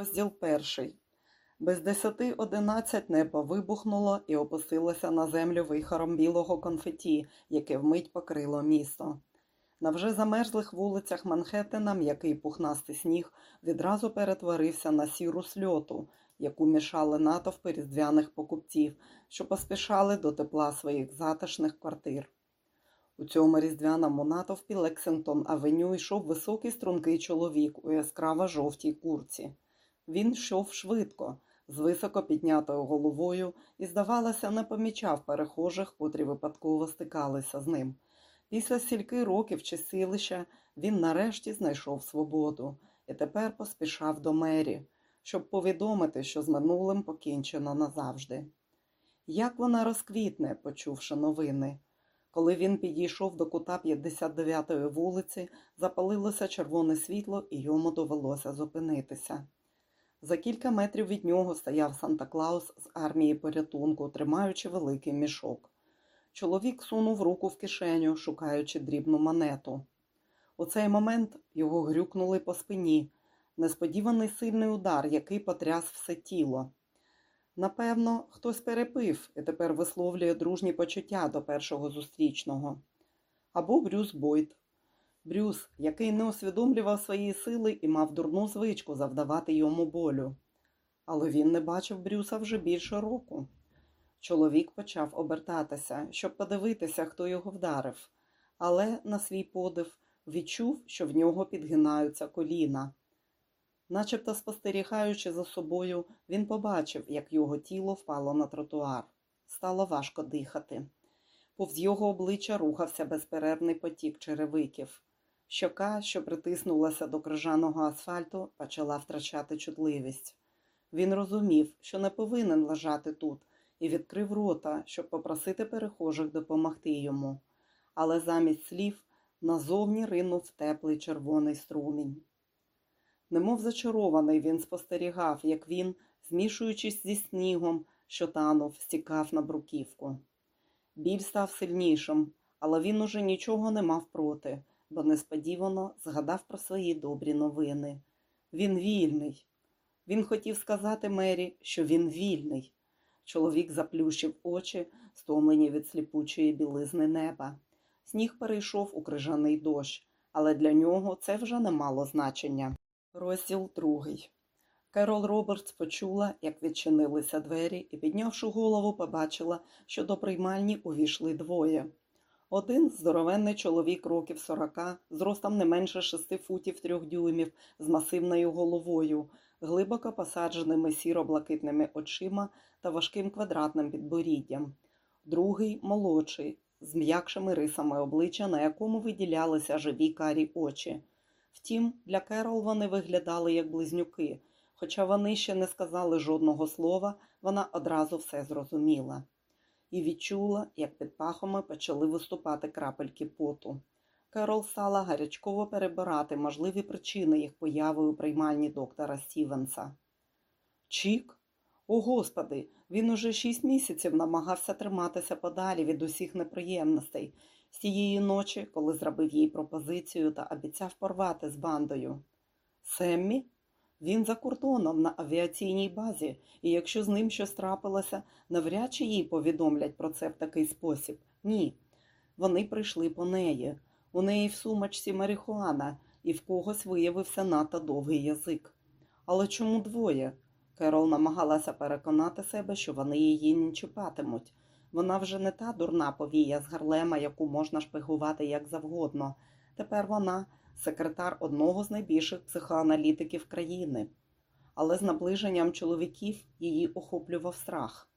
Розділ перший. Без десяти одинадцять небо вибухнуло і опустилося на землю вихором білого конфеті, яке вмить покрило місто. На вже замерзлих вулицях Манхеттена м'який пухнастий сніг відразу перетворився на сіру сльоту, яку мішали натовпи різдвяних покупців, що поспішали до тепла своїх затишних квартир. У цьому різдвяному натовпі Лексингтон Авеню йшов високий стрункий чоловік у яскраво жовтій курці. Він йшов швидко, з високо піднятою головою і, здавалося, не помічав перехожих, котрі випадково стикалися з ним. Після стільки років чисилища він нарешті знайшов свободу і тепер поспішав до мері, щоб повідомити, що з минулим покінчено назавжди. Як вона розквітне, почувши новини. Коли він підійшов до кута 59-ї вулиці, запалилося червоне світло, і йому довелося зупинитися. За кілька метрів від нього стояв Санта Клаус з армії порятунку, тримаючи великий мішок. Чоловік сунув руку в кишеню, шукаючи дрібну монету. У цей момент його грюкнули по спині, несподіваний сильний удар, який потряс все тіло. Напевно, хтось перепив і тепер висловлює дружні почуття до першого зустрічного. Або Брюс Бойд. Брюс, який не усвідомлював свої сили і мав дурну звичку завдавати йому болю. Але він не бачив Брюса вже більше року. Чоловік почав обертатися, щоб подивитися, хто його вдарив, але на свій подив відчув, що в нього підгинаються коліна. Начебто спостерігаючи за собою, він побачив, як його тіло впало на тротуар. Стало важко дихати. Повз його обличчя рухався безперервний потік черевиків. Щока, що притиснулася до крижаного асфальту, почала втрачати чутливість. Він розумів, що не повинен лежати тут, і відкрив рота, щоб попросити перехожих допомогти йому. Але замість слів назовні ринув теплий червоний струмінь. Немов зачарований, він спостерігав, як він, змішуючись зі снігом, що танув, стікав на бруківку. Біль став сильнішим, але він уже нічого не мав проти, бо несподівано згадав про свої добрі новини. Він вільний. Він хотів сказати Мері, що він вільний. Чоловік заплющив очі, стомлені від сліпучої білизни неба. Сніг перейшов у крижаний дощ, але для нього це вже не мало значення. Розділ другий. Керол Робертс почула, як відчинилися двері, і, піднявши голову, побачила, що до приймальні увійшли двоє. Один здоровенний чоловік років сорока, з ростом не менше шести футів трьох дюймів, з масивною головою, глибоко посадженими сіро-блакитними очима та важким квадратним підборіддям. Другий молодший, з м'якшими рисами обличчя, на якому виділялися живі карі очі. Втім, для Керол вони виглядали як близнюки. Хоча вони ще не сказали жодного слова, вона одразу все зрозуміла і відчула, як під пахами почали виступати крапельки поту. Керол стала гарячково перебирати можливі причини їх появи у приймальні доктора Стівенса. Чік? О, господи, він уже шість місяців намагався триматися подалі від усіх неприємностей з тієї ночі, коли зробив їй пропозицію та обіцяв порвати з бандою. Семмі? Він за кордоном на авіаційній базі, і якщо з ним щось трапилося, навряд чи їй повідомлять про це в такий спосіб. Ні. Вони прийшли по неї. У неї в сумочці марихуана, і в когось виявився надто довгий язик. Але чому двоє? Керол намагалася переконати себе, що вони її не чіпатимуть. Вона вже не та дурна повія з Гарлема, яку можна шпигувати як завгодно. Тепер вона секретар одного з найбільших психоаналітиків країни. Але з наближенням чоловіків її охоплював страх.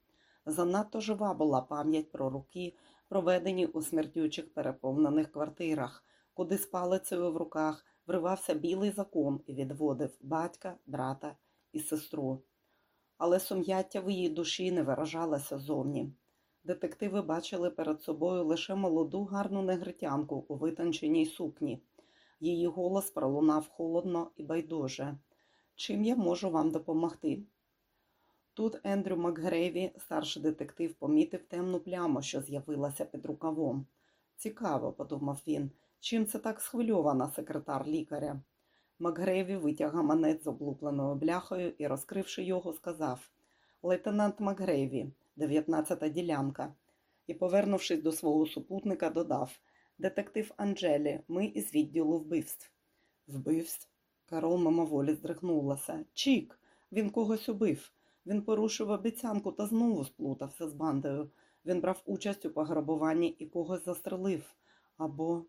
Занадто жива була пам'ять про руки, проведені у смертючих переповнених квартирах, куди з палицею в руках вривався білий закон і відводив батька, брата і сестру. Але сум'яття в її душі не виражалося зовні. Детективи бачили перед собою лише молоду гарну негритянку у витонченій сукні. Її голос пролунав холодно і байдуже. Чим я можу вам допомогти? Тут Ендрю Макгрейві, старший детектив, помітив темну пляму, що з'явилася під рукавом. Цікаво, подумав він, чим це так схвильована секретар лікаря. Макгрейві витяг гаманець з облупленою бляхою і, розкривши його, сказав Лейтенант Макгрейві, 19-та ділянка. І, повернувшись до свого супутника, додав Детектив Анджелі, ми із відділу вбивств. Вбивств? Карол мимоволі здригнулася. Чік, він когось убив. Він порушив обіцянку та знову сплутався з бандою. Він брав участь у пограбуванні і когось застрелив. Або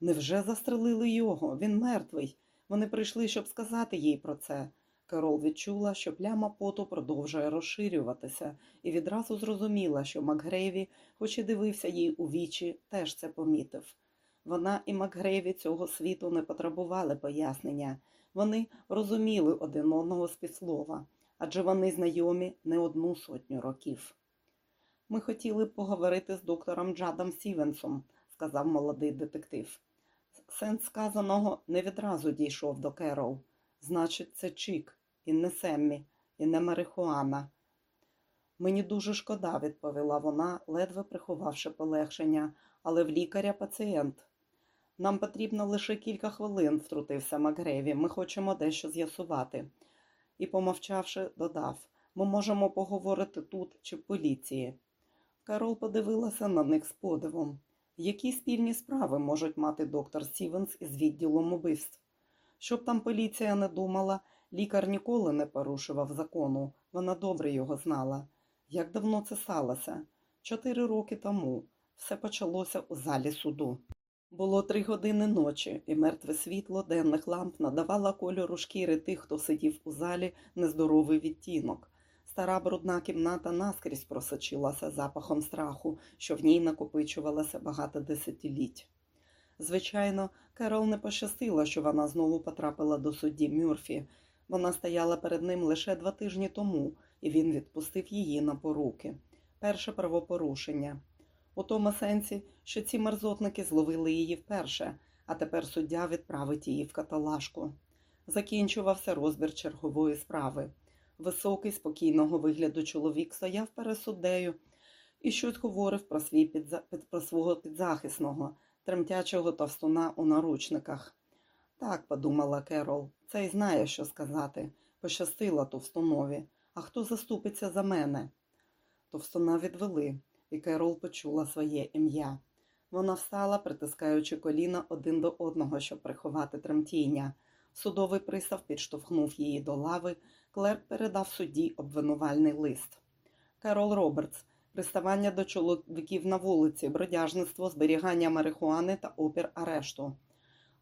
невже застрелили його? Він мертвий. Вони прийшли, щоб сказати їй про це. Карол відчула, що пляма поту продовжує розширюватися, і відразу зрозуміла, що Макгрейві, хоч і дивився їй у вічі, теж це помітив. Вона і Макгрейві цього світу не потребували пояснення. Вони розуміли один одного з півслова, адже вони знайомі не одну сотню років. Ми хотіли б поговорити з доктором Джадом Сівенсом, сказав молодий детектив. Сенс сказаного не відразу дійшов до Керол. Значить, це Чік, і не Семмі, і не марихуана. Мені дуже шкода, відповіла вона, ледве приховавши полегшення, але в лікаря пацієнт. Нам потрібно лише кілька хвилин, втрутився Макгреві. Ми хочемо дещо з'ясувати. І, помовчавши, додав ми можемо поговорити тут чи в поліції. Карол подивилася на них з подивом. Які спільні справи можуть мати доктор Сівенс із відділом убивств? Щоб там поліція не думала, лікар ніколи не порушував закону, вона добре його знала. Як давно це сталося? Чотири роки тому. Все почалося у залі суду. Було три години ночі, і мертве світло денних ламп надавало кольору шкіри тих, хто сидів у залі, нездоровий відтінок. Стара брудна кімната наскрізь просочилася запахом страху, що в ній накопичувалося багато десятиліть. Звичайно, Керол не пощастила, що вона знову потрапила до судді Мюрфі. Вона стояла перед ним лише два тижні тому, і він відпустив її на поруки. Перше правопорушення. У тому сенсі, що ці мерзотники зловили її вперше, а тепер суддя відправить її в каталажку. Закінчувався розбір чергової справи. Високий, спокійного вигляду чоловік стояв перед суддею і щось говорив про, свій підза... про свого підзахисного, тремтячого товстуна у наручниках. Так, подумала Керол, цей знає, що сказати. Пощастила товстунові. А хто заступиться за мене? Товстуна відвели, і Керол почула своє ім'я. Вона встала, притискаючи коліна один до одного, щоб приховати тремтіння. Судовий пристав підштовхнув її до лави, клерк передав судді обвинувальний лист. Керол Робертс, приставання до чоловіків на вулиці, бродяжництво, зберігання марихуани та опір арешту.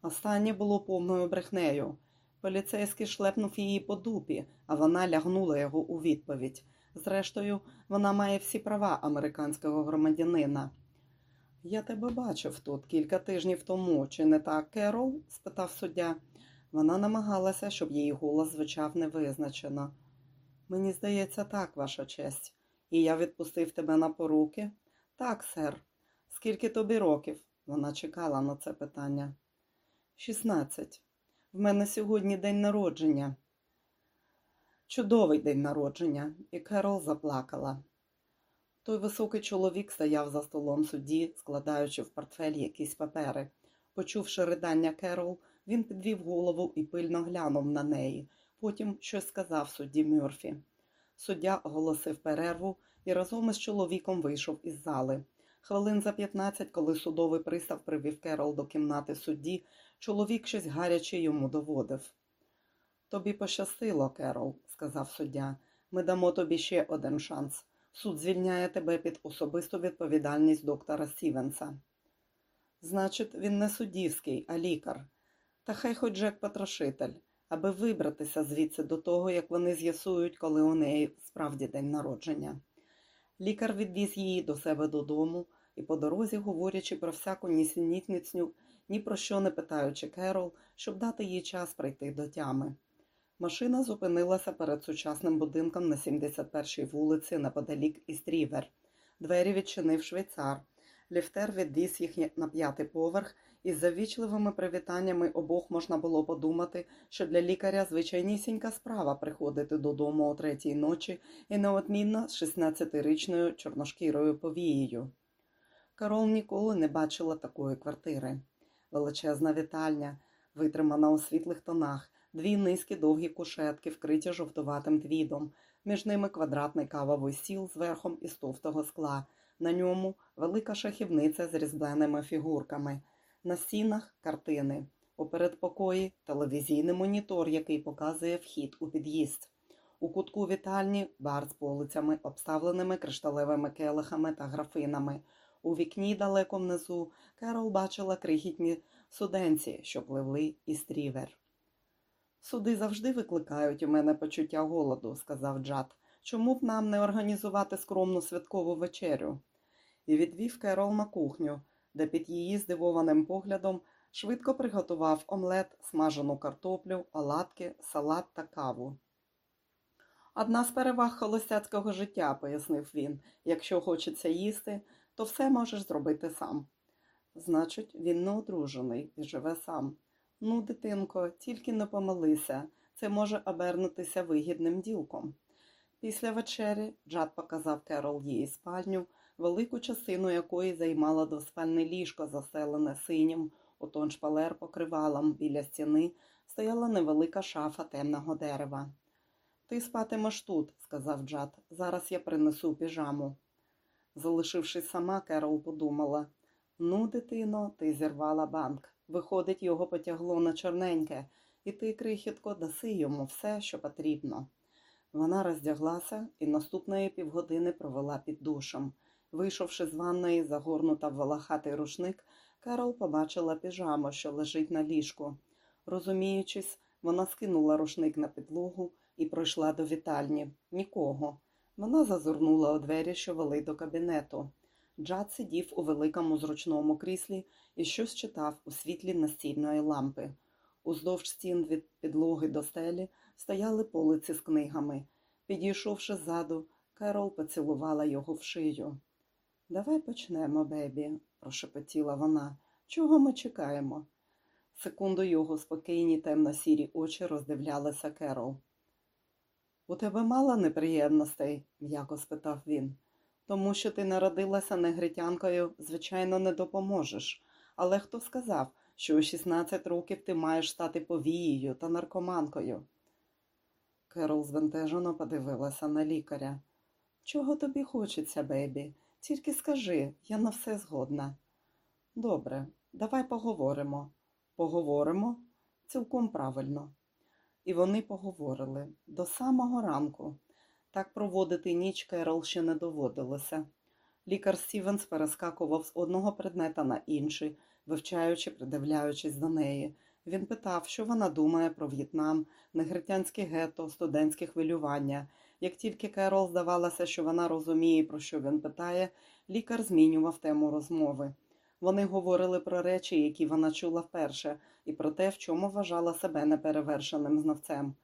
Останнє було повною брехнею. Поліцейський шлепнув її по дупі, а вона лягнула його у відповідь. Зрештою, вона має всі права американського громадянина. Я тебе бачив тут кілька тижнів тому, чи не так, Керол? спитав суддя. Вона намагалася, щоб її голос звучав невизначено. Мені здається, так, ваша честь. І я відпустив тебе на поруки? Так, сер. Скільки тобі років? Вона чекала на це питання. Шістнадцять. В мене сьогодні день народження. Чудовий день народження, і Керол заплакала. Той високий чоловік стояв за столом судді, складаючи в портфель якісь папери. Почувши ридання Керол, він підвів голову і пильно глянув на неї. Потім щось сказав судді Мюрфі. Суддя оголосив перерву і разом із чоловіком вийшов із зали. Хвилин за 15, коли судовий пристав привів Керол до кімнати судді, чоловік щось гаряче йому доводив. Тобі пощастило, Керол, сказав суддя. Ми дамо тобі ще один шанс. Суд звільняє тебе під особисту відповідальність доктора Сівенса. Значить, він не суддівський, а лікар. Та хай хоч Джек потрошитель, аби вибратися звідси до того, як вони з'ясують, коли у неї справді день народження. Лікар відвіз її до себе додому і, по дорозі, говорячи про всяку нісенітницю, ні про що не питаючи Керол, щоб дати їй час прийти до тями. Машина зупинилася перед сучасним будинком на 71-й вулиці неподалік Істрівер. Двері відчинив швейцар. Ліфтер відвіз їх на п'ятий поверх, і з завічливими привітаннями обох можна було подумати, що для лікаря звичайнісінька справа приходити додому о третій ночі і неодмінно з 16-річною чорношкірою повією. Карол ніколи не бачила такої квартири. Величезна вітальня, витримана у світлих тонах, дві низькі довгі кушетки, вкриті жовтуватим твідом, між ними квадратний кавовий стіл з верхом із товстого скла. На ньому велика шахівниця з різьбленими фігурками. На стінах картини. У передпокої телевізійний монітор, який показує вхід у під'їзд. У кутку вітальні бар з полицями, обставленими кришталевими келихами та графинами. У вікні далеко внизу Керол бачила крихітні суденці, що пливли із трівер. Суди завжди викликають у мене почуття голоду, сказав Джад. Чому б нам не організувати скромну святкову вечерю? І відвів Керол на кухню, де під її здивованим поглядом швидко приготував омлет, смажену картоплю, оладки, салат та каву. Одна з переваг холостяцького життя, пояснив він, якщо хочеться їсти, то все можеш зробити сам. Значить, він не одружений і живе сам. Ну, дитинко, тільки не помилися, це може обернутися вигідним ділком. Після вечері Джад показав Керол її спальню, велику частину якої займала двоспальне ліжко, заселене синім, у тон шпалер покривалом біля стіни стояла невелика шафа темного дерева. Ти спатимеш тут, сказав Джад. Зараз я принесу піжаму. Залишившись сама, Керол подумала ну, дитино, ти зірвала банк. Виходить, його потягло на чорненьке, і ти, крихітко, даси йому все, що потрібно. Вона роздяглася і наступної півгодини провела під душем. Вийшовши з ванної, загорнута в волохатий рушник, Керол побачила піжаму, що лежить на ліжку. Розуміючись, вона скинула рушник на підлогу і пройшла до вітальні. Нікого. Вона зазирнула у двері, що вели до кабінету. Джад сидів у великому зручному кріслі і щось читав у світлі настільної лампи. Уздовж стін від підлоги до стелі стояли полиці з книгами. Підійшовши ззаду, Керол поцілувала його в шию. Давай почнемо, бебі, прошепотіла вона. Чого ми чекаємо? Секунду його спокійні темно-сірі очі роздивлялися Керол. У тебе мало неприємностей? м'яко спитав він. Тому що ти народилася негритянкою, звичайно, не допоможеш. Але хто сказав, що у 16 років ти маєш стати повією та наркоманкою? Керол збентежено подивилася на лікаря. Чого тобі хочеться, бебі? Тільки скажи, я на все згодна. Добре, давай поговоримо. Поговоримо? Цілком правильно. І вони поговорили до самого ранку. Так проводити ніч Керол ще не доводилося. Лікар Стівенс перескакував з одного предмета на інший, вивчаючи, придивляючись до неї. Він питав, що вона думає про В'єтнам, негритянське гетто, студентське хвилювання. Як тільки Керол здавалося, що вона розуміє, про що він питає, лікар змінював тему розмови. Вони говорили про речі, які вона чула вперше, і про те, в чому вважала себе неперевершеним знавцем.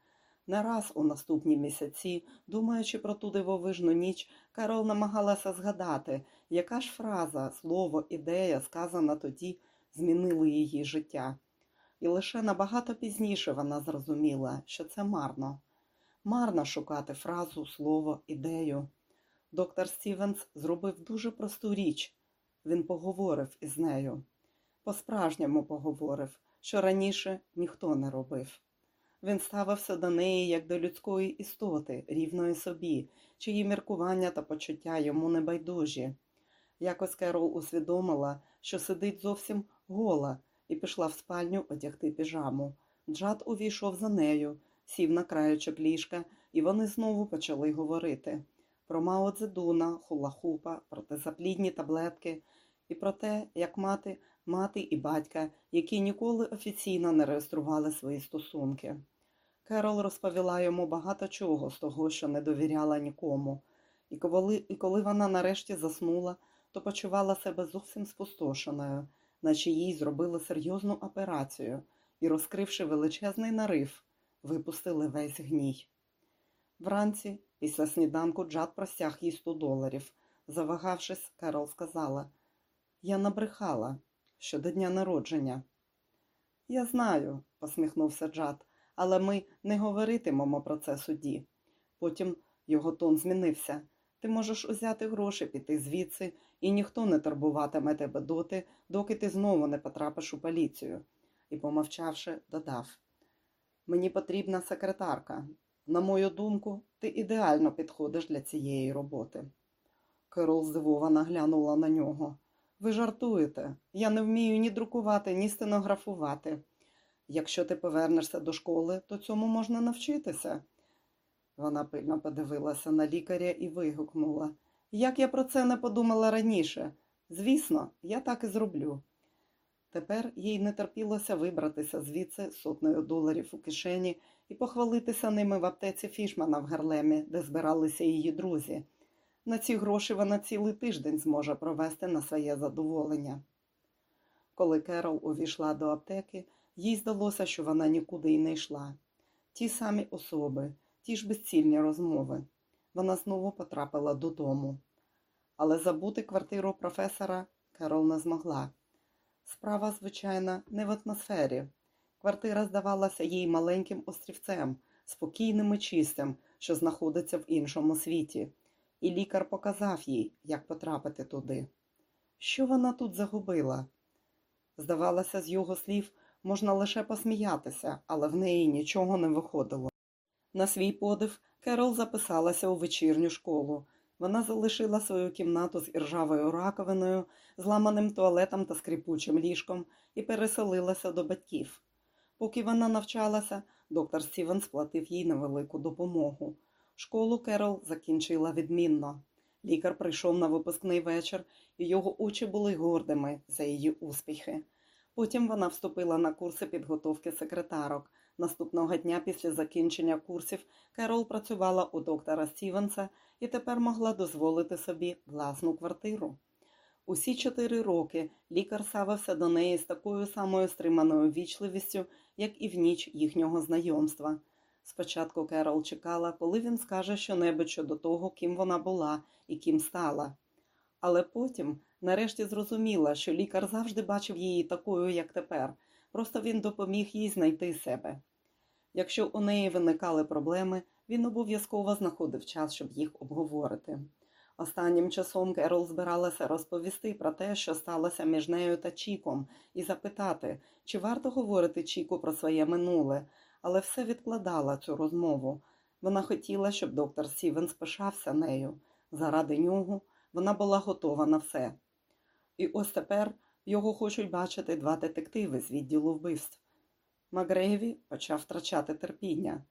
Не раз у наступні місяці, думаючи про ту дивовижну ніч, Карол намагалася згадати, яка ж фраза, слово, ідея, сказана тоді, змінили її життя. І лише набагато пізніше вона зрозуміла, що це марно. Марно шукати фразу, слово, ідею. Доктор Стівенс зробив дуже просту річ. Він поговорив із нею. По-справжньому поговорив, що раніше ніхто не робив. Він ставився до неї як до людської істоти, рівної собі, чиї міркування та почуття йому не байдужі. Якось Керол усвідомила, що сидить зовсім гола, і пішла в спальню одягти піжаму. Джад увійшов за нею, сів на краєчок ліжка, і вони знову почали говорити про Мао Цзедуна, хулахупа, протизаплідні таблетки і про те, як мати, мати і батька, які ніколи офіційно не реєстрували свої стосунки. Керол розповіла йому багато чого з того, що не довіряла нікому, і коли, і коли вона нарешті заснула, то почувала себе зовсім спустошеною, наче їй зробили серйозну операцію і, розкривши величезний нарив, випустили весь гній. Вранці, після сніданку, Джад простяг їй 100 доларів. Завагавшись, Керол сказала Я набрехала щодо дня народження. Я знаю, посміхнувся Джад, але ми не говоритимемо про це суді. Потім його тон змінився. Ти можеш узяти гроші, піти звідси, і ніхто не турбуватиме тебе доти, доки ти знову не потрапиш у поліцію. і, помовчавши, додав: Мені потрібна секретарка. На мою думку, ти ідеально підходиш для цієї роботи. Керол здивовано глянула на нього. Ви жартуєте, я не вмію ні друкувати, ні стенографувати. Якщо ти повернешся до школи, то цьому можна навчитися. Вона пильно подивилася на лікаря і вигукнула. Як я про це не подумала раніше? Звісно, я так і зроблю. Тепер їй не терпілося вибратися звідси сотнею доларів у кишені і похвалитися ними в аптеці Фішмана в Гарлемі, де збиралися її друзі. На ці гроші вона цілий тиждень зможе провести на своє задоволення. Коли Керол увійшла до аптеки, їй здалося, що вона нікуди й не йшла. Ті самі особи, ті ж безцільні розмови. Вона знову потрапила додому. Але забути квартиру професора Керол не змогла. Справа, звичайно, не в атмосфері. Квартира здавалася їй маленьким острівцем, спокійним і чистим, що знаходиться в іншому світі, і лікар показав їй, як потрапити туди. Що вона тут загубила? Здавалося, з його слів можна лише посміятися, але в неї нічого не виходило. На свій подив Керол записалася у вечірню школу. Вона залишила свою кімнату з іржавою раковиною, зламаним туалетом та скрипучим ліжком і переселилася до батьків. Поки вона навчалася, доктор Стівен сплатив їй невелику допомогу. Школу Керол закінчила відмінно. Лікар прийшов на випускний вечір, і його очі були гордими за її успіхи. Потім вона вступила на курси підготовки секретарок. Наступного дня після закінчення курсів Керол працювала у доктора Стівенса і тепер могла дозволити собі власну квартиру. Усі чотири роки лікар ставився до неї з такою самою стриманою вічливістю, як і в ніч їхнього знайомства. Спочатку Керол чекала, коли він скаже щонебудь щодо того, ким вона була і ким стала. Але потім, нарешті, зрозуміла, що лікар завжди бачив її такою, як тепер, просто він допоміг їй знайти себе. Якщо у неї виникали проблеми, він обов'язково знаходив час, щоб їх обговорити. Останнім часом Керол збиралася розповісти про те, що сталося між нею та Чіком, і запитати, чи варто говорити Чіку про своє минуле, але все відкладала цю розмову. Вона хотіла, щоб доктор Сівенс пишався нею. Заради нього вона була готова на все. І ось тепер його хочуть бачити два детективи з відділу вбивств. Макгрейві почав втрачати терпіння.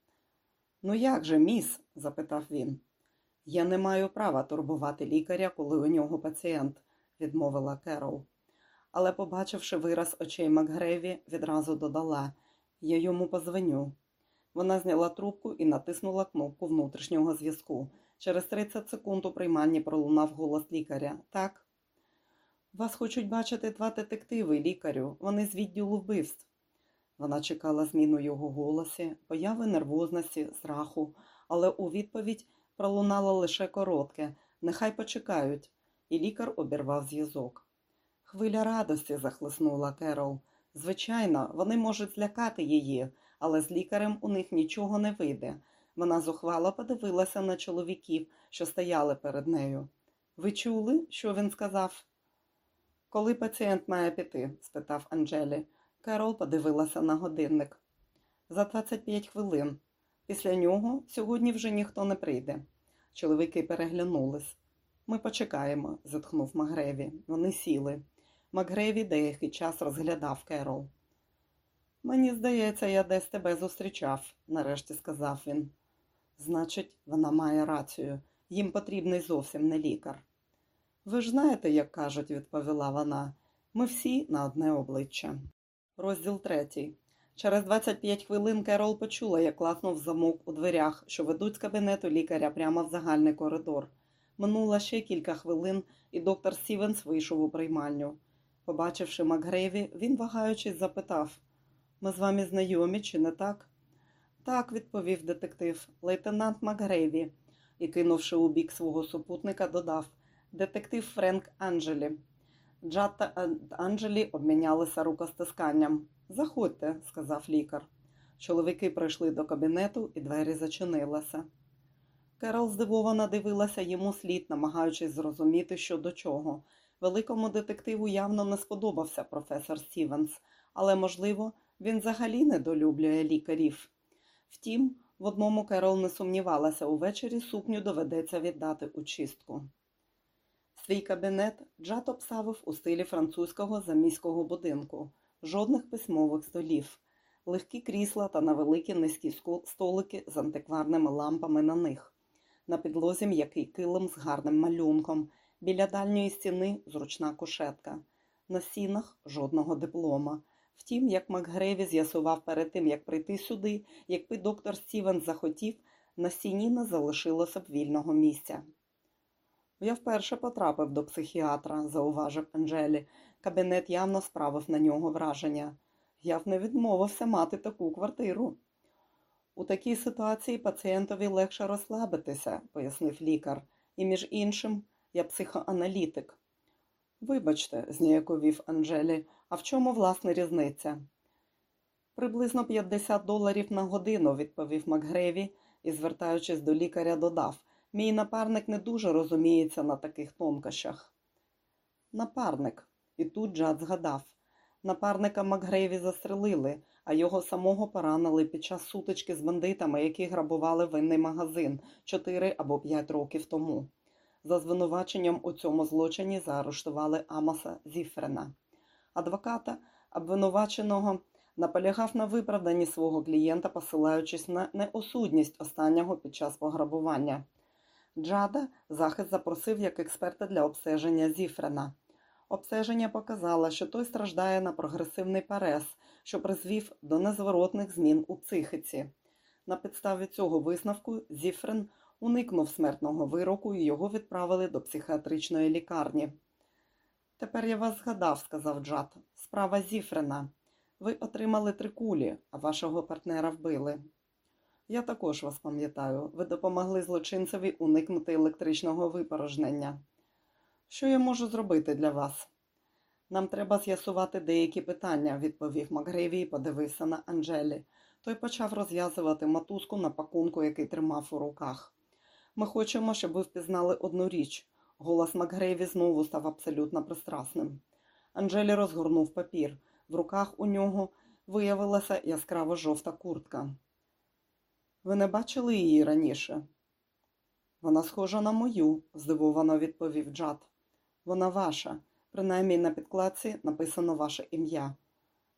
Ну як же, міс? запитав він. Я не маю права турбувати лікаря, коли у нього пацієнт, відмовила Керол. Але, побачивши вираз очей Макгрейві, відразу додала Я йому позвоню. Вона зняла трубку і натиснула кнопку внутрішнього зв'язку. Через 30 секунд у прийманні пролунав голос лікаря. Так. Вас хочуть бачити два детективи, лікарю. Вони з відділу вбивств. Вона чекала зміну його голосі, появи нервозності, страху, але у відповідь пролунало лише коротке нехай почекають, і лікар обірвав зв'язок. Хвиля радості захлиснула Керол. Звичайно, вони можуть злякати її, але з лікарем у них нічого не вийде. Вона зухвало подивилася на чоловіків, що стояли перед нею. Ви чули, що він сказав? Коли пацієнт має піти? спитав Анджелі. Керол подивилася на годинник. За 25 хвилин. Після нього сьогодні вже ніхто не прийде. Чоловіки переглянулись. Ми почекаємо, зітхнув Макгреві. Вони сіли. Макгреві деякий час розглядав Керол. Мені здається, я десь тебе зустрічав, нарешті сказав він. Значить, вона має рацію. Їм потрібний зовсім не лікар. Ви ж знаєте, як кажуть, відповіла вона. Ми всі на одне обличчя. Розділ третій. Через 25 хвилин Керол почула, як класнув замок у дверях, що ведуть з кабінету лікаря прямо в загальний коридор. Минуло ще кілька хвилин, і доктор Стівенс вийшов у приймальню. Побачивши Макгрейві, він, вагаючись, запитав Ми з вами знайомі, чи не так? Так, відповів детектив, лейтенант Макгрейві, і, кинувши у бік свого супутника, додав детектив Френк Анджелі. Джат та Анджелі обмінялися рукостисканням. Заходьте, сказав лікар. Чоловіки прийшли до кабінету, і двері зачинилися. Керол здивовано дивилася йому слід, намагаючись зрозуміти, що до чого. Великому детективу явно не сподобався професор Стівенс, але, можливо, Він взагалі недолюблює лікарів. Втім, в одному Керол не сумнівалася, увечері сукню доведеться віддати у чистку. Свій кабінет Джад обставив у стилі французького заміського будинку, жодних письмових столів, легкі крісла та невеликі низькі столики з антикварними лампами на них, на підлозі м'який килим з гарним малюнком, біля дальньої стіни зручна кушетка, на стінах жодного диплома. Втім, як Макгреві з'ясував перед тим, як прийти сюди, якби доктор Стівен захотів, на стіні не залишилося б вільного місця. Я вперше потрапив до психіатра, зауважив Анджелі. Кабінет явно справив на нього враження. Я б не відмовився мати таку квартиру. У такій ситуації пацієнтові легше розслабитися, пояснив лікар, і, між іншим, я психоаналітик. Вибачте, зніяковів Анджелі, а в чому власне різниця? Приблизно 50 доларів на годину, відповів Макгреві і, звертаючись до лікаря, додав. Мій напарник не дуже розуміється на таких тонкощах. Напарник, і тут Джад згадав. Напарника Макгрейві застрелили, а його самого поранили під час сутички з бандитами, які грабували винний магазин 4 або 5 років тому. За звинуваченням у цьому злочині заарештували Амоса Зіфрена. Адвоката обвинуваченого наполягав на виправданні свого клієнта, посилаючись на неосудність останнього під час пограбування. Джада захист запросив як експерта для обстеження Зіфрена. Обстеження показало, що той страждає на прогресивний парез, що призвів до незворотних змін у психіці. На підставі цього висновку Зіфрен уникнув смертного вироку і його відправили до психіатричної лікарні. Тепер я вас згадав, сказав Джад. Справа Зіфрена. Ви отримали три кулі, а вашого партнера вбили. Я також вас пам'ятаю, ви допомогли злочинцеві уникнути електричного випорожнення. Що я можу зробити для вас? Нам треба з'ясувати деякі питання, відповів Макгреві і подивився на Анджелі. Той почав розв'язувати матузку на пакунку, який тримав у руках. Ми хочемо, щоб ви впізнали одну річ. Голос Макгреві знову став абсолютно пристрасним. Анджелі розгорнув папір. В руках у нього виявилася яскраво жовта куртка. Ви не бачили її раніше? Вона схожа на мою, здивовано відповів Джад. Вона ваша, принаймні на підкладці написано ваше ім'я.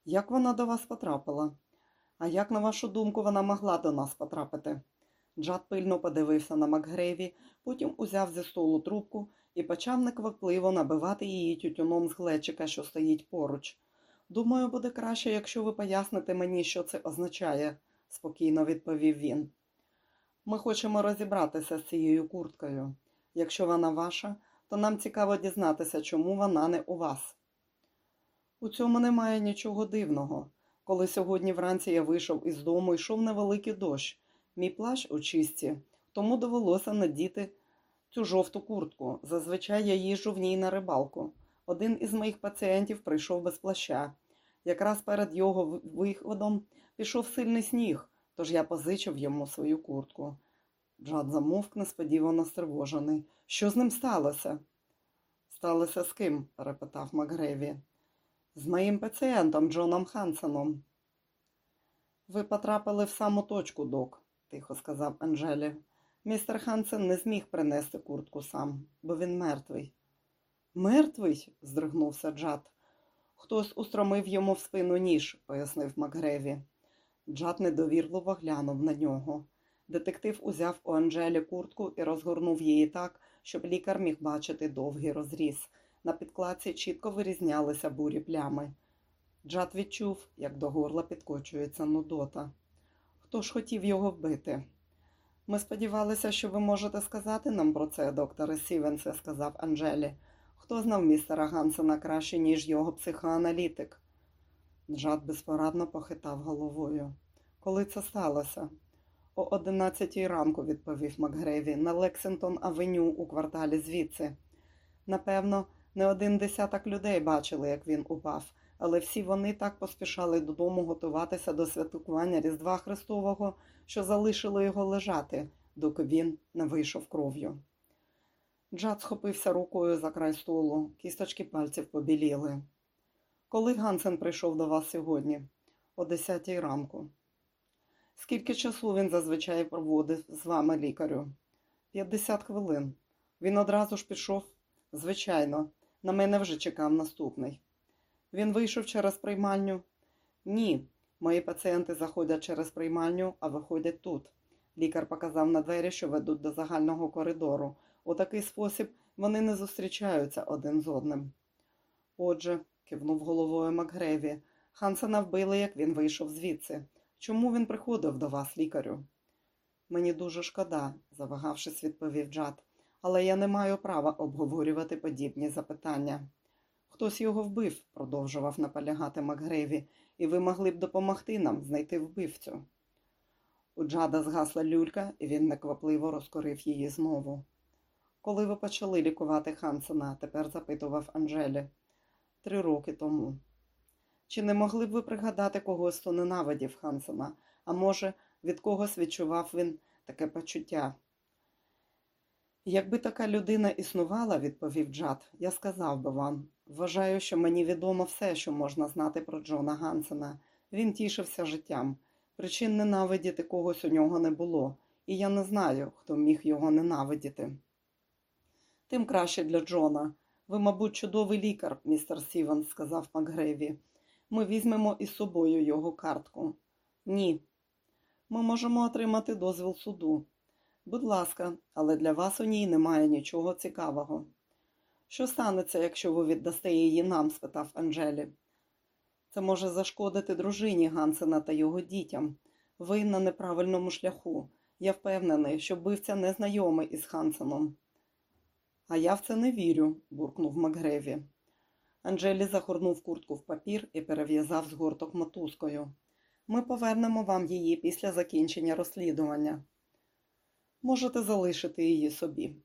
Як вона до вас потрапила? А як, на вашу думку, вона могла до нас потрапити? Джад пильно подивився на Макгрейві, потім узяв зі столу трубку і почав неквапливо набивати її тютюном з глечика, що стоїть поруч. Думаю, буде краще, якщо ви поясните мені, що це означає, спокійно відповів він. Ми хочемо розібратися з цією курткою. Якщо вона ваша, то нам цікаво дізнатися, чому вона не у вас. У цьому немає нічого дивного. Коли сьогодні вранці я вийшов із дому, йшов невеликий дощ, мій плащ у чисті, тому довелося надіти цю жовту куртку. Зазвичай я їжджу в ній на рибалку. Один із моїх пацієнтів прийшов без плаща. Якраз перед його виходом пішов сильний сніг, тож я позичив йому свою куртку. Джад замовк несподівано стривожений. Що з ним сталося? Сталося з ким? перепитав Макгреві. З моїм пацієнтом Джоном Хансеном. Ви потрапили в саму точку, док, тихо сказав Анжелі. Містер Хансен не зміг принести куртку сам, бо він мертвий. Мертвий? здригнувся Джад. Хтось устромив йому в спину ніж, пояснив Макгреві. Джад недовірливо глянув на нього. Детектив узяв у Анжелі куртку і розгорнув її так, щоб лікар міг бачити довгий розріз. На підкладці чітко вирізнялися бурі плями. Джад відчув, як до горла підкочується нудота. Хто ж хотів його вбити? Ми сподівалися, що ви можете сказати нам про це, докторе Сівенсе, сказав Анжелі. Хто знав містера Гансена краще, ніж його психоаналітик? Джад безпорадно похитав головою. Коли це сталося? О одинадцятій ранку, відповів Макгреві, на Лексингтон Авеню у кварталі звідси. Напевно, не один десяток людей бачили, як він упав, але всі вони так поспішали додому готуватися до святкування Різдва Христового, що залишили його лежати, доки він не вийшов кров'ю. Джад схопився рукою за край столу, кісточки пальців побіліли. Коли Гансен прийшов до вас сьогодні? О десятій ранку. Скільки часу він зазвичай проводив з вами, лікарю? П'ятдесят хвилин. Він одразу ж пішов? Звичайно, на мене вже чекав наступний. Він вийшов через приймальню? Ні. Мої пацієнти заходять через приймальню, а виходять тут. Лікар показав на двері, що ведуть до загального коридору. У такий спосіб вони не зустрічаються один з одним. Отже, кивнув головою Макгреві, Хансена вбили, як він вийшов звідси. Чому він приходив до вас, лікарю? Мені дуже шкода, завагавшись, відповів Джад, але я не маю права обговорювати подібні запитання. Хтось його вбив, продовжував наполягати Макгреві, і ви могли б допомогти нам знайти вбивцю. У Джада згасла люлька, і він неквапливо розкорив її знову. Коли ви почали лікувати Хансена, тепер запитував Анжелі. Три роки тому. Чи не могли б ви пригадати когось, хто ненавидів Хансена, а може, від когось відчував він таке почуття? Якби така людина існувала, відповів Джад, я сказав би вам. Вважаю, що мені відомо все, що можна знати про Джона Гансена. Він тішився життям. Причин ненавидіти когось у нього не було, і я не знаю, хто міг його ненавидіти. Тим краще для Джона. Ви, мабуть, чудовий лікар, містер Сівенс, сказав Макгреві. Ми візьмемо із собою його картку. Ні. Ми можемо отримати дозвіл суду. Будь ласка, але для вас у ній немає нічого цікавого. Що станеться, якщо ви віддасте її нам? спитав Анжелі. Це може зашкодити дружині Гансена та його дітям. Ви на неправильному шляху. Я впевнений, що вбивця не знайомий із Хансеном. А я в це не вірю, буркнув Макгреві. Анджелі загорнув куртку в папір і перев'язав згорток мотузкою. Ми повернемо вам її після закінчення розслідування. Можете залишити її собі.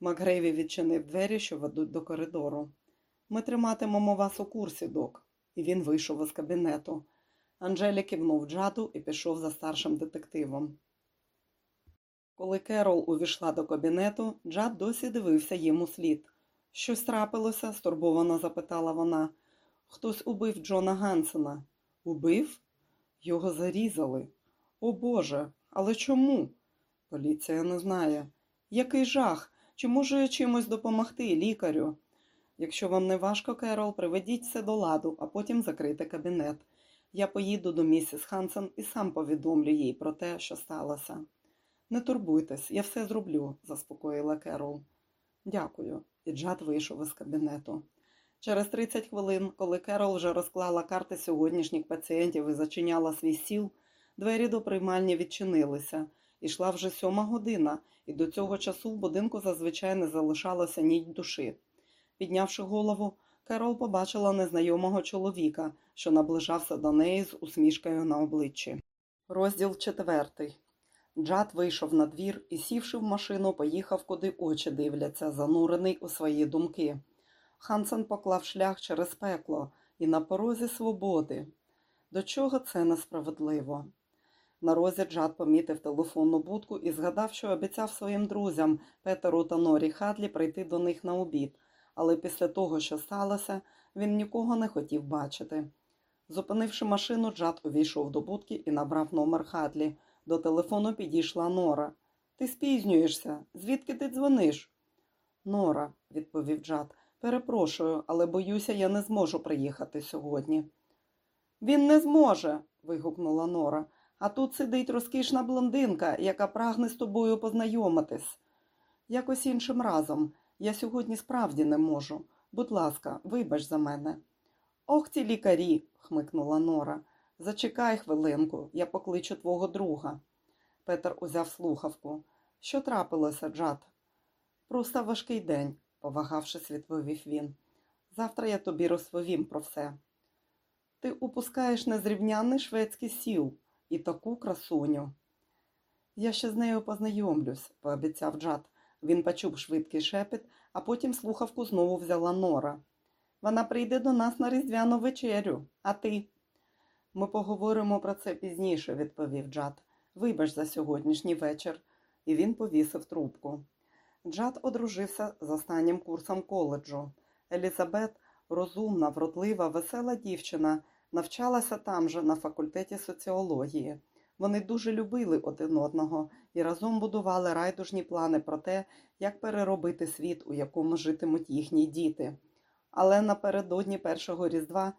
Макгрейві відчинив двері, що ведуть до коридору. Ми триматимемо вас у курсі, док, і він вийшов із кабінету. Анджелі кивнув Джаду і пішов за старшим детективом. Коли Керол увійшла до кабінету, Джад досі дивився їм у слід. Щось трапилося? стурбовано запитала вона. Хтось убив Джона Гансена. Убив? Його зарізали. О Боже, але чому? Поліція не знає. Який жах? Чи можу я чимось допомогти, лікарю? Якщо вам не важко, Керол, приведіть все до ладу, а потім закрийте кабінет. Я поїду до місіс Хансен і сам повідомлю їй про те, що сталося. Не турбуйтесь, я все зроблю, заспокоїла Керол. Дякую. І Джад вийшов із кабінету. Через 30 хвилин, коли Керол вже розклала карти сьогоднішніх пацієнтів і зачиняла свій сіл, двері до приймальні відчинилися. Ішла вже сьома година, і до цього часу в будинку зазвичай не залишалося ні душі. Піднявши голову, Керол побачила незнайомого чоловіка, що наближався до неї з усмішкою на обличчі. Розділ четвертий. Джад вийшов на двір і, сівши в машину, поїхав, куди очі дивляться, занурений у свої думки. Хансен поклав шлях через пекло і на порозі свободи. До чого це несправедливо? На розі Джад помітив телефонну будку і згадав, що обіцяв своїм друзям Петеру та Норі Хадлі прийти до них на обід, але після того, що сталося, він нікого не хотів бачити. Зупинивши машину, Джад увійшов до будки і набрав номер Хадлі. До телефону підійшла Нора. Ти спізнюєшся. Звідки ти дзвониш? Нора, відповів Джад, перепрошую, але боюся, я не зможу приїхати сьогодні. Він не зможе. вигукнула Нора. А тут сидить розкішна блондинка, яка прагне з тобою познайомитись. Якось іншим разом. Я сьогодні справді не можу. Будь ласка, вибач за мене. Ох, ці лікарі, хмикнула Нора. Зачекай хвилинку, я покличу твого друга. Петер узяв слухавку. Що трапилося, Джад? Просто важкий день, повагавшись, відповів він. Завтра я тобі розповім про все. Ти упускаєш незрівнянний шведський сіл і таку красуню. Я ще з нею познайомлюсь, пообіцяв Джад. Він почув швидкий шепіт, а потім слухавку знову взяла Нора. Вона прийде до нас на різдвяну вечерю, а ти? Ми поговоримо про це пізніше, відповів Джад. Вибач за сьогоднішній вечір. І він повісив трубку. Джад одружився з останнім курсом коледжу. Елізабет, розумна, вродлива, весела дівчина, навчалася там же на факультеті соціології. Вони дуже любили один одного і разом будували райдужні плани про те, як переробити світ, у якому житимуть їхні діти. Але напередодні першого різдва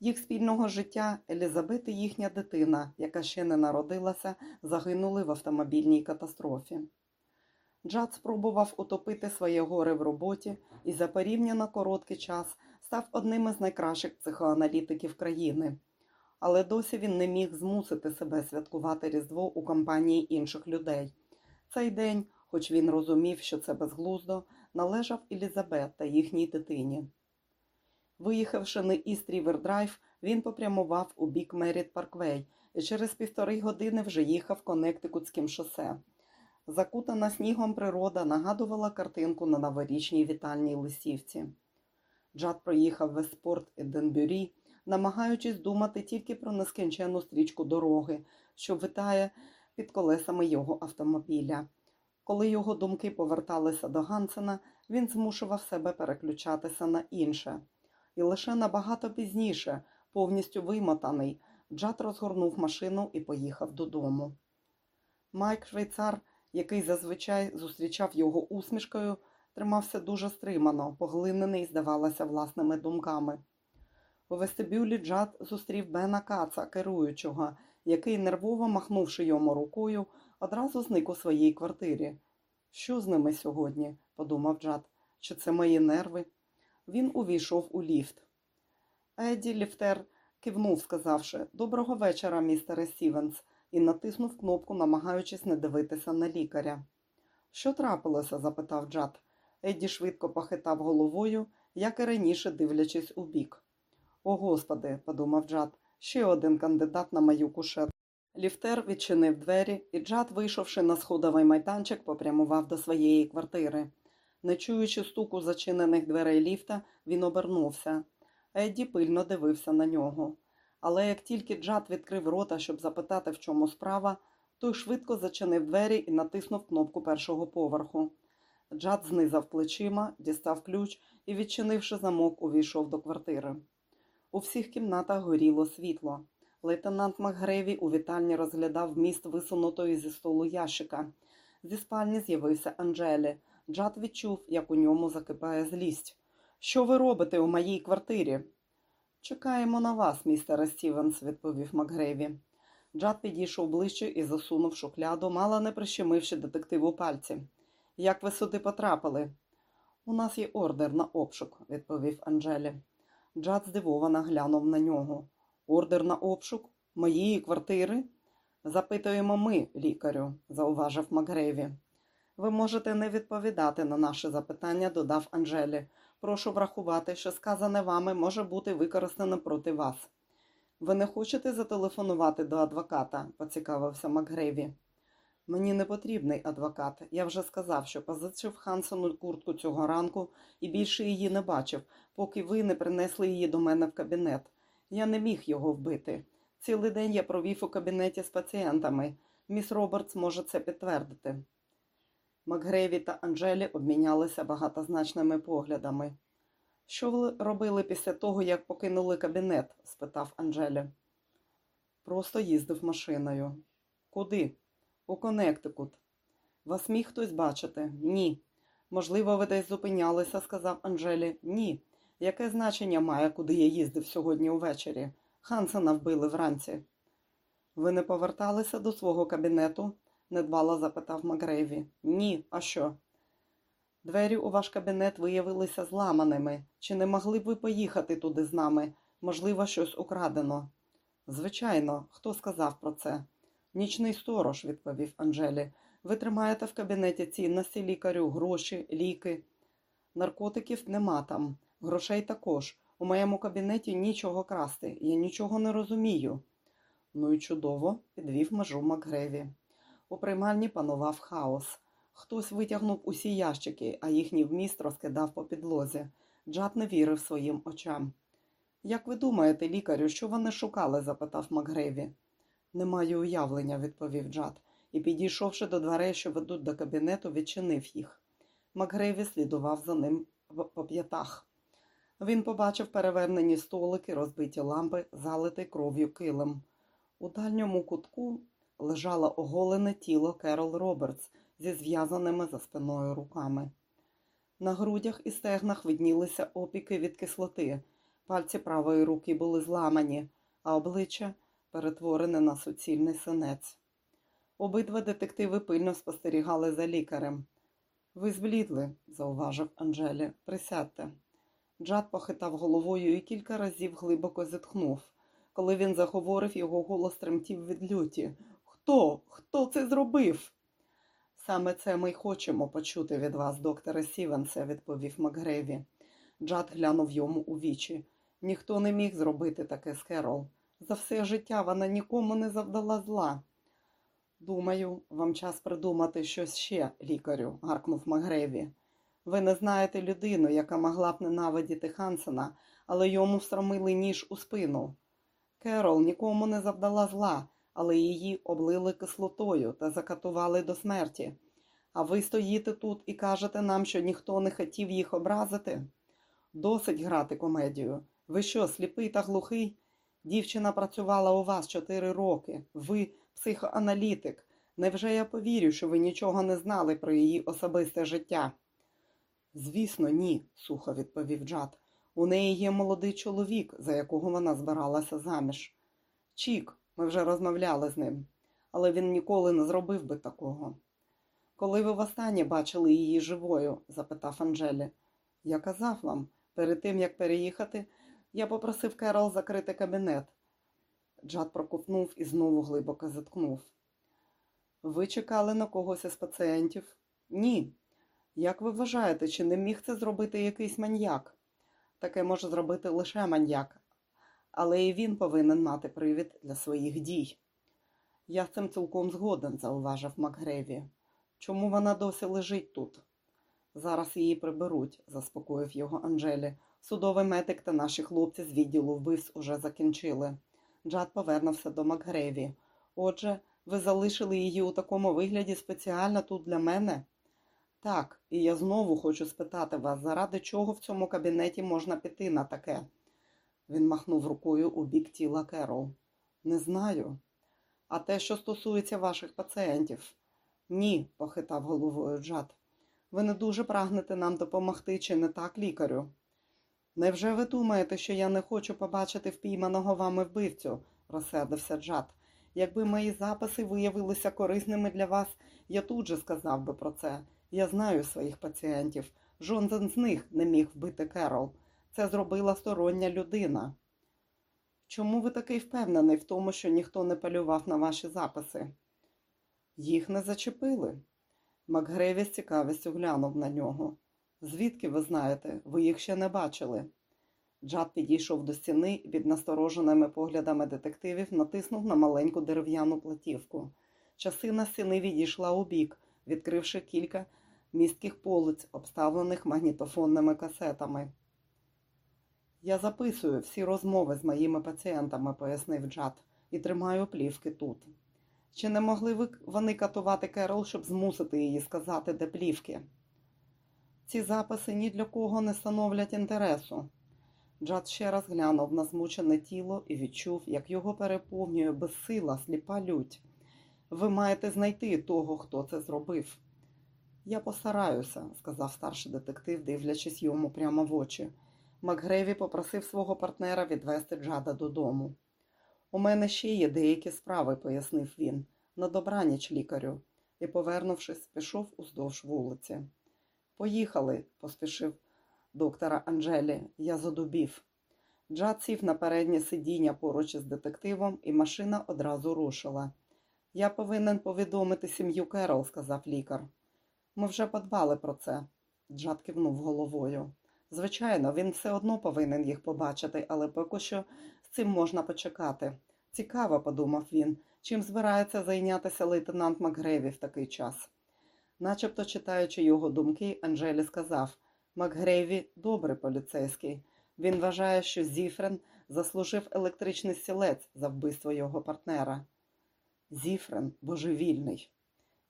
їх спільного життя Елізабет і їхня дитина, яка ще не народилася, загинули в автомобільній катастрофі. Джад спробував утопити своє горе в роботі і за порівняно короткий час став одним із найкращих психоаналітиків країни. Але досі він не міг змусити себе святкувати Різдво у компанії інших людей. Цей день, хоч він розумів, що це безглуздо, належав Елізабет та їхній дитині. Виїхавши на Іст Рівер Драйв, він попрямував у бік Меріт Парквей і через півтори години вже їхав Коннектикутським шосе. Закутана снігом природа нагадувала картинку на новорічній вітальній листівці. Джад проїхав Вестпорт і Денбюрі, намагаючись думати тільки про нескінченну стрічку дороги, що витає під колесами його автомобіля. Коли його думки поверталися до Гансена, він змушував себе переключатися на інше. І лише набагато пізніше, повністю вимотаний, Джад розгорнув машину і поїхав додому. Майк Швейцар, який зазвичай зустрічав його усмішкою, тримався дуже стримано, поглинений, здавалося, власними думками. У вестибюлі Джад зустрів Бена Каца, керуючого, який, нервово махнувши йому рукою, одразу зник у своїй квартирі. Що з ними сьогодні? подумав Джад. Чи це мої нерви? Він увійшов у ліфт. Еді ліфтер кивнув, сказавши Доброго вечора, містере Сівенс, і натиснув кнопку, намагаючись не дивитися на лікаря. Що трапилося? запитав Джад. Еді швидко похитав головою, як і раніше дивлячись у бік. О, господи, подумав Джад, ще один кандидат на мою кушетку. Ліфтер відчинив двері, і Джад, вийшовши на сходовий майданчик, попрямував до своєї квартири. Не чуючи стуку зачинених дверей ліфта, він обернувся. Едді пильно дивився на нього. Але як тільки Джад відкрив рота, щоб запитати, в чому справа, той швидко зачинив двері і натиснув кнопку першого поверху. Джад знизав плечима, дістав ключ і, відчинивши замок, увійшов до квартири. У всіх кімнатах горіло світло. Лейтенант Макгреві у вітальні розглядав міст висунутої зі столу ящика. Зі спальні з'явився Анджелі. Джад відчув, як у ньому закипає злість. Що ви робите у моїй квартирі? Чекаємо на вас, містере Стівенс, відповів Макгреві. Джад підійшов ближче і засунув шухляду, мало не прищемивши детективу пальці. Як ви сюди потрапили? У нас є ордер на обшук, відповів Анджелі. Джад здивовано глянув на нього. Ордер на обшук? Моєї квартири? Запитуємо ми, лікарю, зауважив Макгреві. Ви можете не відповідати на наше запитання, додав Анджелі. Прошу врахувати, що сказане вами може бути використано проти вас. Ви не хочете зателефонувати до адвоката? поцікавився Макгреві. Мені не потрібний адвокат. Я вже сказав, що позичив Хансону куртку цього ранку і більше її не бачив, поки ви не принесли її до мене в кабінет. Я не міг його вбити. Цілий день я провів у кабінеті з пацієнтами. Міс Робертс може це підтвердити. Макгреві та Анджелі обмінялися багатозначними поглядами. Що ви робили після того, як покинули кабінет? спитав Анджелі. Просто їздив машиною. Куди? У Коннектикут. Вас міг хтось бачити? Ні. Можливо, ви десь зупинялися, сказав Анджелі. Ні. Яке значення має, куди я їздив сьогодні увечері? Хансена вбили вранці. Ви не поверталися до свого кабінету? Недбало запитав Макгрейві. Ні, а що? Двері у ваш кабінет виявилися зламаними. Чи не могли б ви поїхати туди з нами? Можливо, щось украдено. Звичайно, хто сказав про це? Нічний сторож, відповів Анжелі. Ви тримаєте в кабінеті цінності лікарю, гроші, ліки. Наркотиків нема там, грошей також. У моєму кабінеті нічого красти, я нічого не розумію. Ну і чудово, підвів межу Макгреві. У приймальні панував хаос. Хтось витягнув усі ящики, а їхній вміст розкидав по підлозі. Джад не вірив своїм очам. Як ви думаєте, лікарю, що вони шукали? запитав Макгреві. Не маю уявлення, відповів Джад, і, підійшовши до дверей, що ведуть до кабінету, відчинив їх. Макгреві слідував за ним по п'ятах. Він побачив перевернені столики, розбиті лампи, залитий кров'ю килим. У дальньому кутку лежало оголене тіло Керол Робертс зі зв'язаними за спиною руками. На грудях і стегнах виднілися опіки від кислоти, пальці правої руки були зламані, а обличчя перетворене на суцільний синець. Обидва детективи пильно спостерігали за лікарем. Ви зблідли, зауважив Анжелі. Присядьте. Джад похитав головою і кілька разів глибоко зітхнув. Коли він заговорив, його голос тремтів від люті. Хто? Хто це зробив? Саме це ми й хочемо почути від вас, докторе Сівенсе, відповів Макгреві. Джад глянув йому у вічі. Ніхто не міг зробити таке з Керол. За все життя вона нікому не завдала зла. Думаю, вам час придумати щось ще, лікарю, гаркнув Макгреві. Ви не знаєте людину, яка могла б ненавидіти Хансена, але йому встромили ніж у спину. Керол нікому не завдала зла, але її облили кислотою та закатували до смерті. А ви стоїте тут і кажете нам, що ніхто не хотів їх образити? Досить грати комедію. Ви що, сліпий та глухий? Дівчина працювала у вас чотири роки. Ви психоаналітик. Невже я повірю, що ви нічого не знали про її особисте життя? Звісно, ні, сухо відповів Джад. У неї є молодий чоловік, за якого вона збиралася заміж. Чік, ми вже розмовляли з ним, але він ніколи не зробив би такого. Коли ви востаннє бачили її живою? запитав Анжелі. Я казав вам, перед тим як переїхати, я попросив Керол закрити кабінет. Джад проковтнув і знову глибоко заткнув. Ви чекали на когось із пацієнтів? Ні. Як ви вважаєте, чи не міг це зробити якийсь маньяк? Таке може зробити лише маньяк, але і він повинен мати привід для своїх дій. Я цим цілком згоден, зауважив Макгреві. Чому вона досі лежить тут? Зараз її приберуть, заспокоїв його Анжелі. Судовий медик та наші хлопці з відділу вбивств уже закінчили. Джад повернувся до Макгреві. Отже, ви залишили її у такому вигляді спеціально тут для мене? Так, і я знову хочу спитати вас, заради чого в цьому кабінеті можна піти на таке? Він махнув рукою у бік тіла Керол. Не знаю. А те, що стосується ваших пацієнтів? Ні, похитав головою Джад. Ви не дуже прагнете нам допомогти, чи не так, лікарю? Невже ви думаєте, що я не хочу побачити впійманого вами вбивцю? розсердився Джад. Якби мої записи виявилися корисними для вас, я тут же сказав би про це. Я знаю своїх пацієнтів. Жоден з них не міг вбити Керол. Це зробила стороння людина. Чому ви такий впевнений в тому, що ніхто не полював на ваші записи? Їх не зачепили. Макгреві з цікавістю глянув на нього. Звідки ви знаєте, ви їх ще не бачили? Джад підійшов до стіни і під настороженими поглядами детективів натиснув на маленьку дерев'яну платівку. Часина стіни відійшла у бік, відкривши кілька містких полиць, обставлених магнітофонними касетами. Я записую всі розмови з моїми пацієнтами, пояснив Джад, і тримаю плівки тут. Чи не могли вони катувати Керол, щоб змусити її сказати, де плівки? Ці записи ні для кого не становлять інтересу. Джад ще раз глянув на змучене тіло і відчув, як його переповнює безсила, сліпа лють. Ви маєте знайти того, хто це зробив. Я постараюся, сказав старший детектив, дивлячись йому прямо в очі. Макгреві попросив свого партнера відвести Джада додому. У мене ще є деякі справи, пояснив він, на добраніч лікарю, і, повернувшись, пішов уздовж вулиці. Поїхали, поспішив доктора Анджелі, я задубів. Джад сів на переднє сидіння поруч із детективом, і машина одразу рушила. Я повинен повідомити сім'ю Керол, сказав лікар. Ми вже подбали про це. Джад кивнув головою. Звичайно, він все одно повинен їх побачити, але поки що з цим можна почекати. Цікаво, подумав він, чим збирається зайнятися лейтенант Макгреві в такий час. Начебто, читаючи його думки, Анжелі сказав Макгреві добрий поліцейський. Він вважає, що Зіфрен заслужив електричний стілець за вбивство його партнера. Зіфрен божевільний.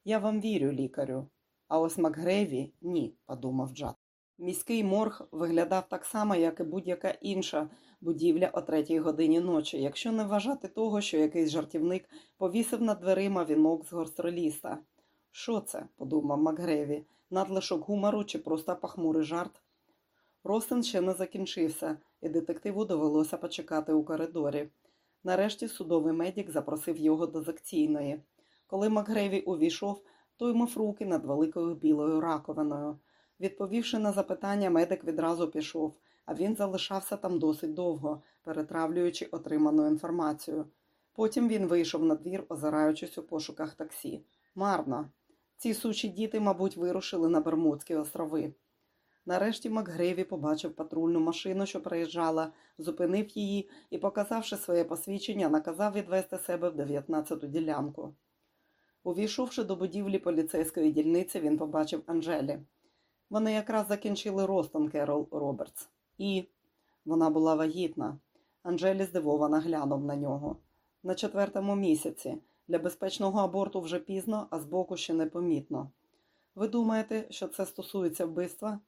Я вам вірю, лікарю. А ось Макгреві ні, подумав Джад. Міський морг виглядав так само, як і будь-яка інша будівля о третій годині ночі, якщо не вважати того, що якийсь жартівник повісив над дверима вінок з горстроліста. Що це? подумав Макгреві, надлишок гумору чи просто пахмурий жарт. Ростин ще не закінчився, і детективу довелося почекати у коридорі. Нарешті судовий медик запросив його до секційної. Коли Макгреві увійшов, той мив руки над великою білою раковиною. Відповівши на запитання, медик відразу пішов, а він залишався там досить довго, перетравлюючи отриману інформацію. Потім він вийшов на двір, озираючись у пошуках таксі. Марно. Ці сучі діти, мабуть, вирушили на Бермудські острови. Нарешті Макгреві побачив патрульну машину, що проїжджала, зупинив її і, показавши своє посвідчення, наказав відвести себе в 19-ту ділянку. Увійшовши до будівлі поліцейської дільниці, він побачив Анжелі. Вони якраз закінчили Ростон Керол Робертс. І вона була вагітна. Анжелі здивовано глянув на нього. На четвертому місяці. Для безпечного аборту вже пізно, а збоку ще непомітно. Ви думаєте, що це стосується вбивства?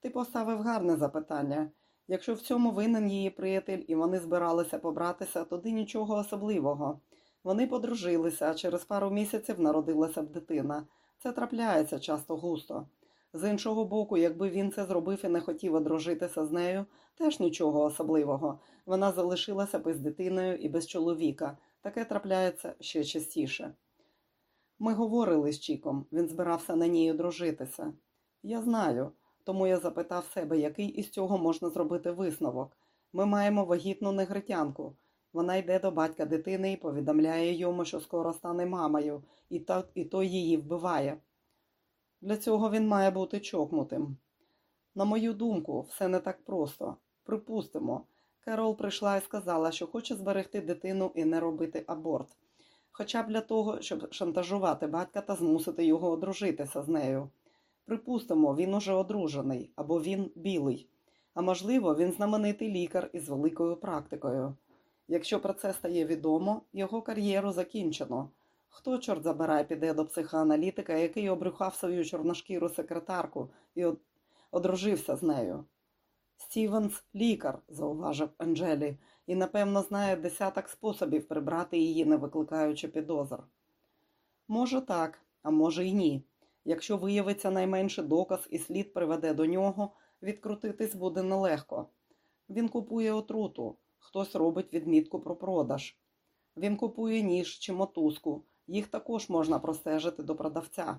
Ти поставив гарне запитання. Якщо в цьому винен її приятель і вони збиралися побратися, тоді нічого особливого. Вони подружилися, а через пару місяців народилася б дитина. Це трапляється часто густо. З іншого боку, якби він це зробив і не хотів одружитися з нею, теж нічого особливого. Вона залишилася б із дитиною і без чоловіка. Таке трапляється ще частіше. Ми говорили з Чіком, він збирався на ній одружитися. Я знаю, тому я запитав себе, який із цього можна зробити висновок. Ми маємо вагітну негритянку. Вона йде до батька дитини і повідомляє йому, що скоро стане мамою, і той її вбиває. Для цього він має бути чокнутим. На мою думку, все не так просто. Припустимо, Керол прийшла і сказала, що хоче зберегти дитину і не робити аборт, хоча б для того, щоб шантажувати батька та змусити його одружитися з нею. Припустимо, він уже одружений або він білий, а можливо, він знаменитий лікар із великою практикою. Якщо про це стає відомо, його кар'єру закінчено. Хто, чорт забирай, піде до психоаналітика, який обрюхав свою чорношкіру секретарку і одружився з нею? Стівенс лікар, зауважив Анджелі, і, напевно, знає десяток способів прибрати її, не викликаючи підозр. Може, так, а може й ні. Якщо виявиться найменший доказ і слід приведе до нього, відкрутитись буде нелегко. Він купує отруту, хтось робить відмітку про продаж. Він купує ніж чи мотузку, їх також можна простежити до продавця,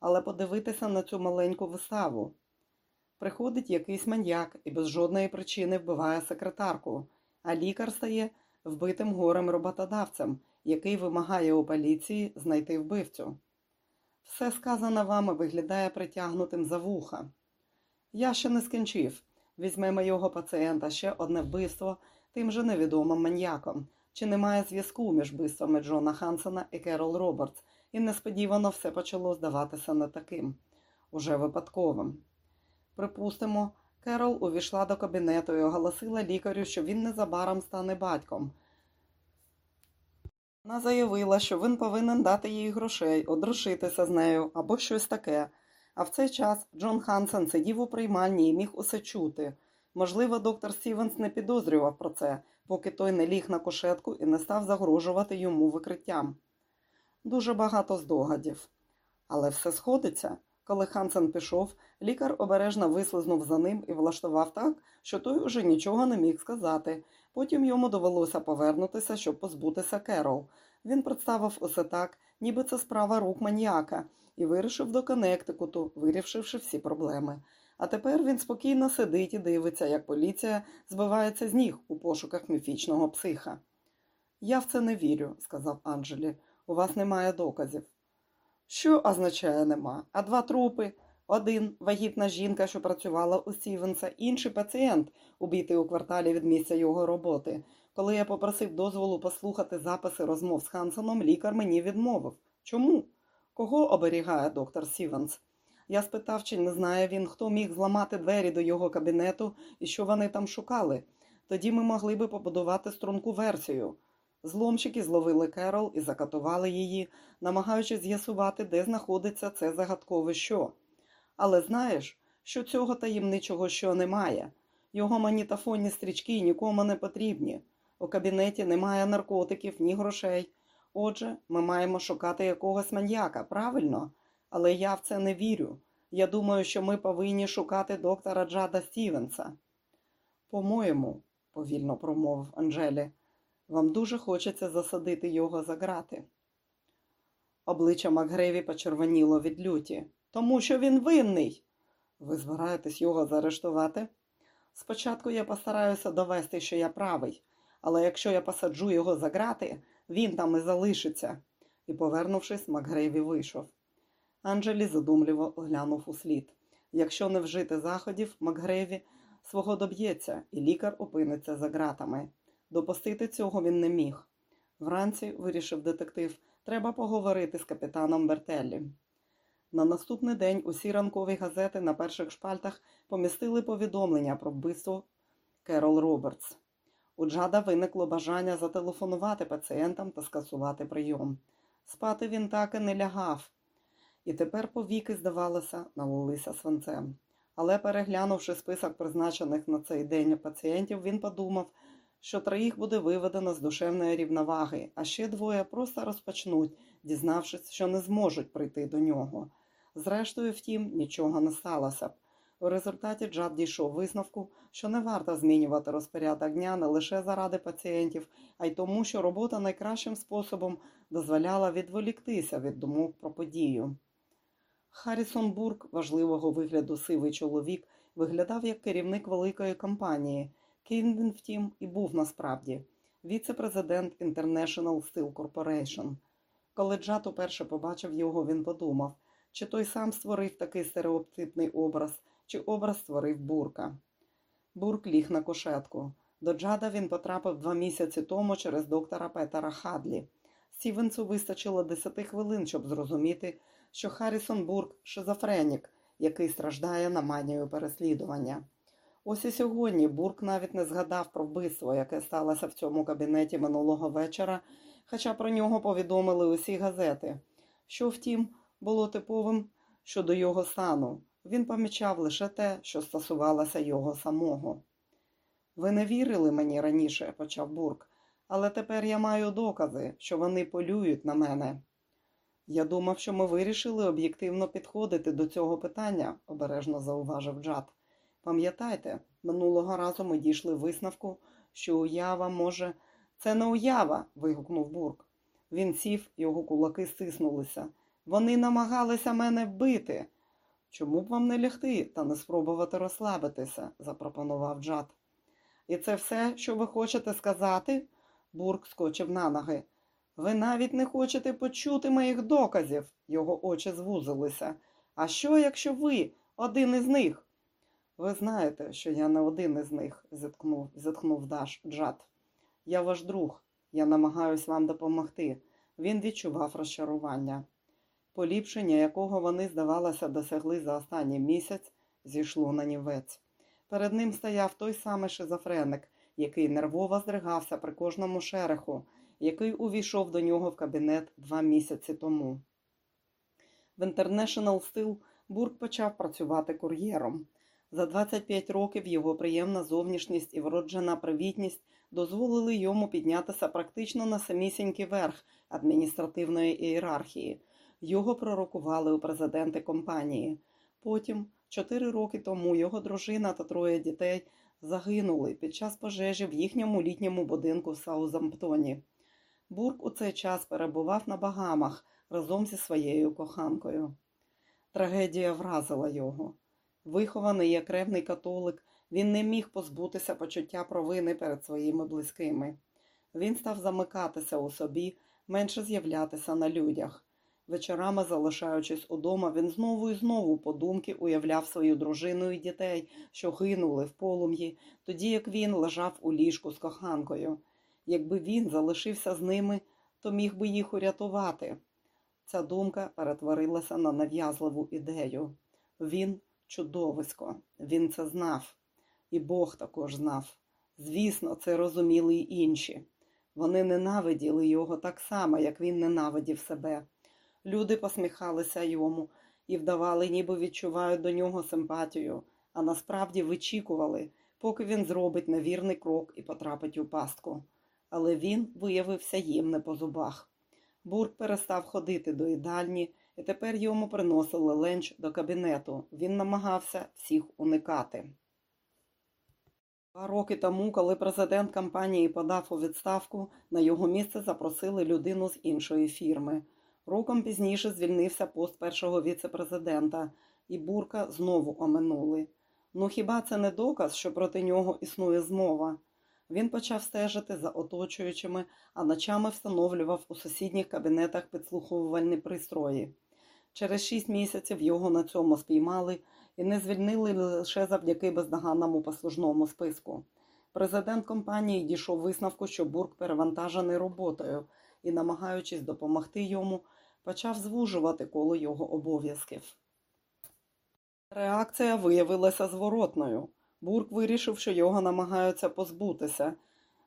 але подивитися на цю маленьку виставу. Приходить якийсь маньяк і без жодної причини вбиває секретарку, а лікар стає вбитим горем роботодавцем, який вимагає у поліції знайти вбивцю. Все сказане вами виглядає притягнутим за вуха. Я ще не скінчив. Візьмемо його пацієнта ще одне вбивство тим же невідомим маньяком. Чи немає зв'язку між вбивствами Джона Хансена і Керол Робертс, і несподівано все почало здаватися не таким, уже випадковим. Припустимо, Керол увійшла до кабінету і оголосила лікарю, що він незабаром стане батьком. Вона заявила, що він повинен дати їй грошей, одружитися з нею або щось таке. А в цей час Джон Хансен сидів у приймальні і міг усе чути. Можливо, доктор Стівенс не підозрював про це, поки той не ліг на кушетку і не став загрожувати йому викриттям. Дуже багато здогадів. Але все сходиться. Коли Хансен пішов, лікар обережно вислизнув за ним і влаштував так, що той уже нічого не міг сказати. Потім йому довелося повернутися, щоб позбутися Керол. Він представив усе так, ніби це справа рук маніяка, і вирішив до Коннектикуту, вирішивши всі проблеми. А тепер він спокійно сидить і дивиться, як поліція збивається з ніг у пошуках міфічного психа. Я в це не вірю, сказав Анджелі. У вас немає доказів. Що означає нема? А два трупи. Один вагітна жінка, що працювала у Стівенса, інший пацієнт, убитий у кварталі від місця його роботи. Коли я попросив дозволу послухати записи розмов з Хансоном, лікар мені відмовив. Чому? Кого оберігає доктор Стівенс? Я спитав, чи не знає він, хто міг зламати двері до його кабінету і що вони там шукали. Тоді ми могли би побудувати струнку версію. Зломщики зловили Керол і закатували її, намагаючись з'ясувати, де знаходиться це загадкове що. Але знаєш, що цього таємничого що немає. Його магнітофонні стрічки нікому не потрібні. У кабінеті немає наркотиків, ні грошей. Отже, ми маємо шукати якогось маньяка, правильно? Але я в це не вірю. Я думаю, що ми повинні шукати доктора Джада Стівенса. По-моєму, повільно промовив Анжелі, вам дуже хочеться засадити його за грати. Обличчя Макгреві почервоніло від люті. Тому що він винний. Ви збираєтесь його заарештувати? Спочатку я постараюся довести, що я правий, але якщо я посаджу його за грати, він там і залишиться. І, повернувшись, Макгрейві вийшов. Анджелі задумливо глянув у слід. Якщо не вжити заходів, Макгрейві свого доб'ється, і лікар опиниться за ґратами. Допустити цього він не міг. Вранці, вирішив детектив, треба поговорити з капітаном Бертеллі. На наступний день усі ранкові газети на перших шпальтах помістили повідомлення про вбивство Керол Робертс. У Джада виникло бажання зателефонувати пацієнтам та скасувати прийом. Спати він так і не лягав, і тепер повіки, здавалося, налилися свинцем. Але, переглянувши список призначених на цей день пацієнтів, він подумав, що троїх буде виведено з душевної рівноваги, а ще двоє просто розпочнуть, дізнавшись, що не зможуть прийти до нього. Зрештою, втім, нічого не сталося б. У результаті Джад дійшов висновку, що не варто змінювати розпорядок дня не лише заради пацієнтів, а й тому, що робота найкращим способом дозволяла відволіктися від думок про подію. Харрісон Бурк, важливого вигляду сивий чоловік, виглядав як керівник великої компанії. Ким втім, і був насправді віце-президент International Steel Corporation. Коли Джад уперше побачив його, він подумав, чи той сам створив такий стереотипний образ, чи образ створив бурка. Бурк ліг на кошетку. До Джада він потрапив два місяці тому через доктора Петера Хадлі. Стівенсу вистачило десяти хвилин, щоб зрозуміти, що Харрісон Бурк шизофренік, який страждає на манію переслідування. Ось і сьогодні Бурк навіть не згадав про вбивство, яке сталося в цьому кабінеті минулого вечора, хоча про нього повідомили усі газети. Що, втім, було типовим щодо його стану. Він помічав лише те, що стосувалося його самого. Ви не вірили мені раніше, почав Бурк, але тепер я маю докази, що вони полюють на мене. Я думав, що ми вирішили об'єктивно підходити до цього питання, обережно зауважив Джад. Пам'ятайте, минулого разу ми дійшли висновку, що уява може. Це не уява. вигукнув Бурк. Він сів, його кулаки стиснулися. Вони намагалися мене вбити. Чому б вам не лягти та не спробувати розслабитися? запропонував Джад. І це все, що ви хочете сказати? Бурк скочив на ноги. Ви навіть не хочете почути моїх доказів, його очі звузилися. А що, якщо ви один із них? Ви знаєте, що я не один із них, зіткнув, зітхнув Даш Джад. Я ваш друг, я намагаюсь вам допомогти. Він відчував розчарування. Поліпшення, якого вони, здавалося, досягли за останній місяць, зійшло на нівець. Перед ним стояв той самий шизофреник, який нервово здригався при кожному шереху, який увійшов до нього в кабінет два місяці тому. В International Steel Бурк почав працювати кур'єром. За 25 років його приємна зовнішність і вроджена привітність дозволили йому піднятися практично на самісінький верх адміністративної ієрархії. Його пророкували у президенти компанії. Потім, чотири роки тому, його дружина та троє дітей загинули під час пожежі в їхньому літньому будинку в Саузамптоні. Бурк у цей час перебував на Багамах разом зі своєю коханкою. Трагедія вразила його. Вихований як ревний католик, він не міг позбутися почуття провини перед своїми близькими. Він став замикатися у собі, менше з'являтися на людях. Вечорами, залишаючись удома, він знову і знову подумки уявляв свою дружину і дітей, що гинули в полум'ї, тоді як він лежав у ліжку з коханкою. Якби він залишився з ними, то міг би їх урятувати. Ця думка перетворилася на нав'язливу ідею. Він чудовисько, він це знав, і Бог також знав. Звісно, це розуміли й інші. Вони ненавиділи його так само, як він ненавидів себе. Люди посміхалися йому, і вдавали, ніби відчувають до нього симпатію, а насправді вичікували, поки він зробить невірний крок і потрапить у пастку. Але він виявився їм не по зубах. Бурк перестав ходити до їдальні, і тепер йому приносили ленч до кабінету. Він намагався всіх уникати. Два роки тому, коли президент компанії подав у відставку, на його місце запросили людину з іншої фірми. Роком пізніше звільнився пост першого віце-президента, і бурка знову оминули. Ну хіба це не доказ, що проти нього існує змова? Він почав стежити за оточуючими, а ночами встановлював у сусідніх кабінетах підслуховувальні пристрої. Через шість місяців його на цьому спіймали і не звільнили лише завдяки бездоганному послужному списку. Президент компанії дійшов висновку, що Бурк перевантажений роботою і, намагаючись допомогти йому, почав звужувати коло його обов'язків. Реакція виявилася зворотною. Бурк вирішив, що його намагаються позбутися.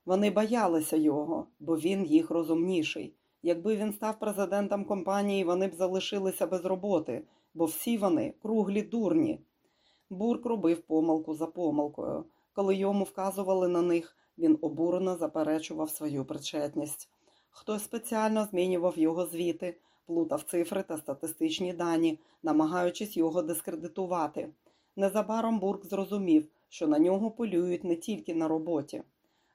Вони боялися його, бо він їх розумніший. Якби він став президентом компанії, вони б залишилися без роботи, бо всі вони круглі дурні. Бурк робив помилку за помилкою. Коли йому вказували на них, він обурено заперечував свою причетність. Хтось спеціально змінював його звіти, плутав цифри та статистичні дані, намагаючись його дискредитувати. Незабаром Бурк зрозумів, що на нього полюють не тільки на роботі.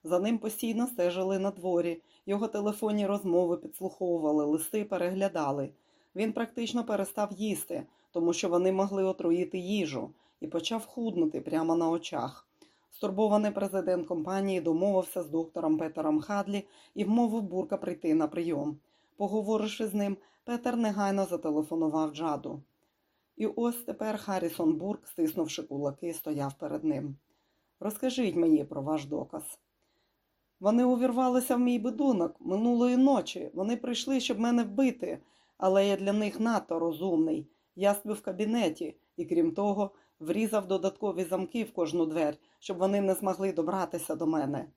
За ним постійно стежили на дворі, його телефонні розмови підслуховували, листи переглядали. Він практично перестав їсти, тому що вони могли отруїти їжу, і почав худнути прямо на очах. Стурбований президент компанії домовився з доктором Петером Хадлі і вмовив Бурка прийти на прийом. Поговоривши з ним, Петер негайно зателефонував Джаду. І ось тепер Харрісон Бурк, стиснувши кулаки, стояв перед ним. Розкажіть мені про ваш доказ. Вони увірвалися в мій будинок минулої ночі. Вони прийшли, щоб мене вбити, але я для них надто розумний. Я сплю в кабінеті і, крім того, врізав додаткові замки в кожну двер, щоб вони не змогли добратися до мене.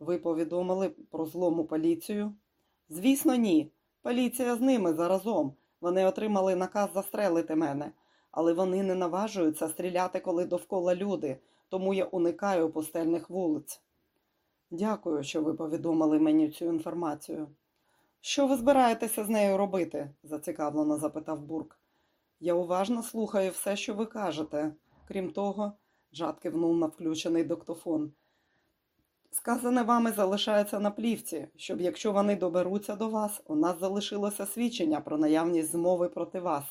Ви повідомили про злому поліцію? Звісно, ні. Поліція з ними заразом. Вони отримали наказ застрелити мене, але вони не наважуються стріляти, коли довкола люди, тому я уникаю пустельних вулиць. Дякую, що ви повідомили мені цю інформацію. Що ви збираєтеся з нею робити? зацікавлено запитав Бурк. Я уважно слухаю все, що ви кажете. Крім того, Джад кивнув на включений доктофон. Сказане вами залишається на плівці, щоб якщо вони доберуться до вас, у нас залишилося свідчення про наявність змови проти вас.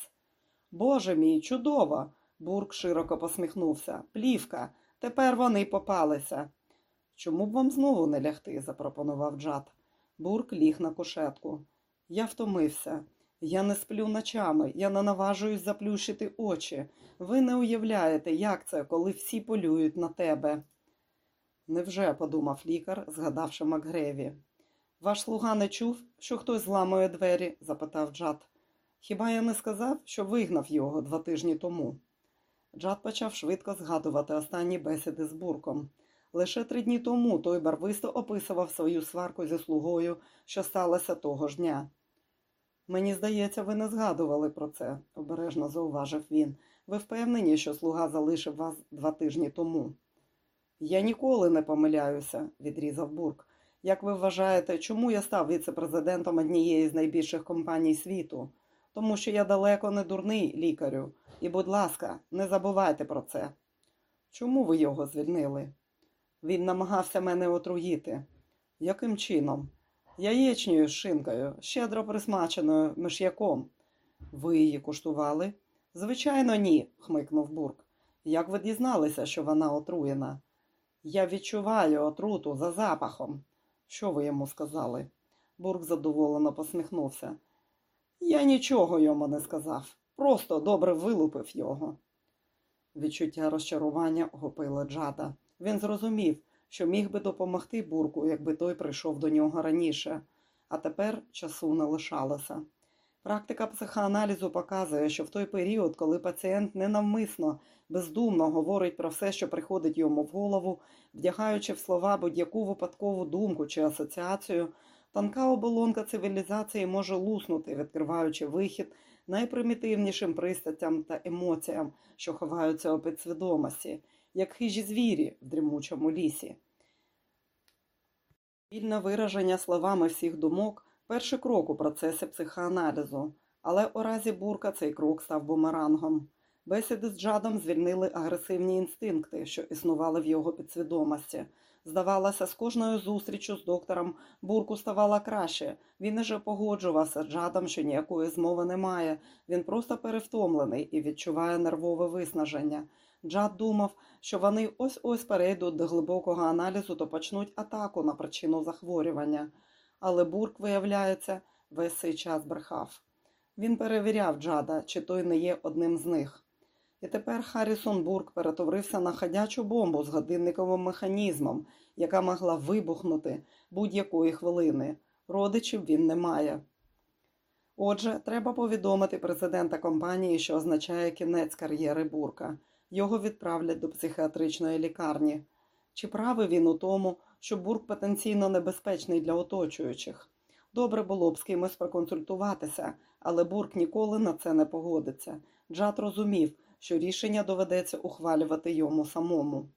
Боже мій, чудово! Бурк широко посміхнувся. Плівка. Тепер вони попалися. Чому б вам знову не лягти? запропонував Джад. Бурк ліг на кушетку. Я втомився. Я не сплю ночами, я не наважуюсь заплющити очі. Ви не уявляєте, як це, коли всі полюють на тебе. Невже, подумав лікар, згадавши Макгреві. Ваш слуга не чув, що хтось зламує двері? запитав Джад. Хіба я не сказав, що вигнав його два тижні тому? Джад почав швидко згадувати останні бесіди з бурком. Лише три дні тому той барвисто описував свою сварку зі слугою, що сталося того ж дня. Мені здається, ви не згадували про це, обережно зауважив він. Ви впевнені, що слуга залишив вас два тижні тому? Я ніколи не помиляюся, відрізав Бурк. Як ви вважаєте, чому я став віце-президентом однієї з найбільших компаній світу? Тому що я далеко не дурний лікарю. І, будь ласка, не забувайте про це. Чому ви його звільнили? Він намагався мене отруїти. Яким чином? Яєчньою шинкою, щедро присмаченою миш'яком. Ви її куштували? Звичайно, ні, хмикнув Бурк. Як ви дізналися, що вона отруєна? Я відчуваю отруту за запахом. Що ви йому сказали? Бурк задоволено посміхнувся. Я нічого йому не сказав, просто добре вилупив його. Відчуття розчарування охопило Джада. Він зрозумів, що міг би допомогти бурку, якби той прийшов до нього раніше, а тепер часу не лишалося. Практика психоаналізу показує, що в той період, коли пацієнт ненавмисно, бездумно говорить про все, що приходить йому в голову, вдягаючи в слова будь-яку випадкову думку чи асоціацію, тонка оболонка цивілізації може луснути, відкриваючи вихід найпримітивнішим пристаттям та емоціям, що ховаються у підсвідомості, як хижі звірі в дрімучому лісі. Вільне вираження словами всіх думок перший крок у процесі психоаналізу, але у разі бурка цей крок став бумерангом. Бесіди з Джадом звільнили агресивні інстинкти, що існували в його підсвідомості. Здавалося, з кожною зустрічю з доктором бурку ставало краще. Він уже погоджувався з Джадом, що ніякої змови немає. Він просто перевтомлений і відчуває нервове виснаження. Джад думав, що вони ось ось перейдуть до глибокого аналізу та почнуть атаку на причину захворювання. Але бурк, виявляється, весь цей час брехав. Він перевіряв Джада, чи той не є одним з них. І тепер Харрісон Бурк перетворився на ходячу бомбу з годинниковим механізмом, яка могла вибухнути будь-якої хвилини. Родичів він не має. Отже, треба повідомити президента компанії, що означає кінець кар'єри Бурка. Його відправлять до психіатричної лікарні. Чи правий він у тому, що Бурк потенційно небезпечний для оточуючих? Добре було б з кимось проконсультуватися, але Бурк ніколи на це не погодиться. Джад розумів, що рішення доведеться ухвалювати йому самому.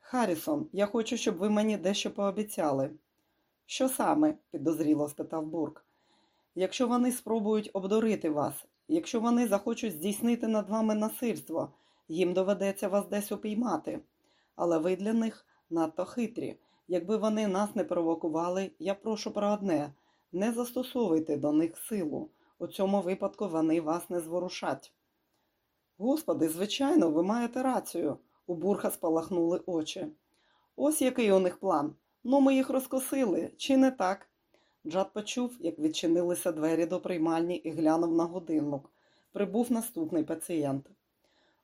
Харрісон, я хочу, щоб ви мені дещо пообіцяли. Що саме? підозріло спитав Бурк. Якщо вони спробують обдурити вас, якщо вони захочуть здійснити над вами насильство, їм доведеться вас десь упіймати. Але ви для них надто хитрі. Якби вони нас не провокували, я прошу про одне не застосовуйте до них силу. У цьому випадку вони вас не зворушать. Господи, звичайно, ви маєте рацію. У бурха спалахнули очі. Ось який у них план. Ну, ми їх розкосили, чи не так? Джад почув, як відчинилися двері до приймальні і глянув на годинник. Прибув наступний пацієнт.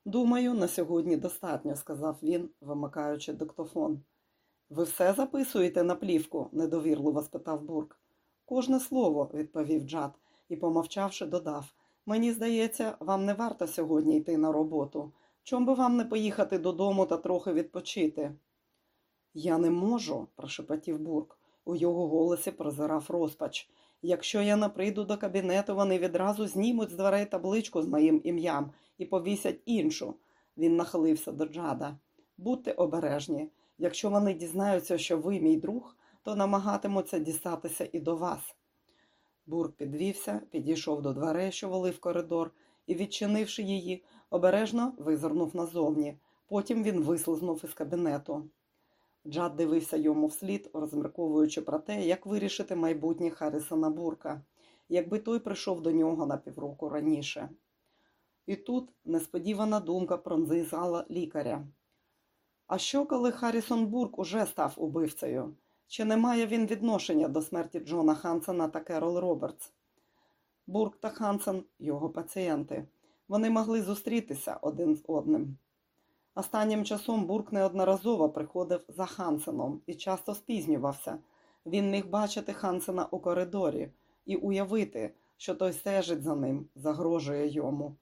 Думаю, на сьогодні достатньо, сказав він, вимикаючи диктофон. Ви все записуєте на плівку? недовірливо спитав Бурк. Кожне слово, відповів Джад і, помовчавши, додав. Мені здається, вам не варто сьогодні йти на роботу. Чом би вам не поїхати додому та трохи відпочити? Я не можу, прошепотів Бурк. У його голосі прозирав розпач. Якщо я не прийду до кабінету, вони відразу знімуть з дверей табличку з моїм ім'ям і повісять іншу. Він нахилився до Джада. Будьте обережні. Якщо вони дізнаються, що ви мій друг, то намагатимуться дістатися і до вас. Бурк підвівся, підійшов до дверей, що вели в коридор, і, відчинивши її, обережно визирнув назовні. Потім він вислизнув із кабінету. Джад дивився йому вслід, розмірковуючи про те, як вирішити майбутнє Харрісона Бурка, якби той прийшов до нього на півроку раніше. І тут несподівана думка пронзизала лікаря. А що, коли Харрісон Бурк уже став убивцею? Чи не має він відношення до смерті Джона Хансена та Керол Робертс? Бурк та Хансен його пацієнти. Вони могли зустрітися один з одним. Останнім часом Бурк неодноразово приходив за Хансеном і часто спізнювався. Він міг бачити Хансена у коридорі і уявити, що той стежить за ним, загрожує йому.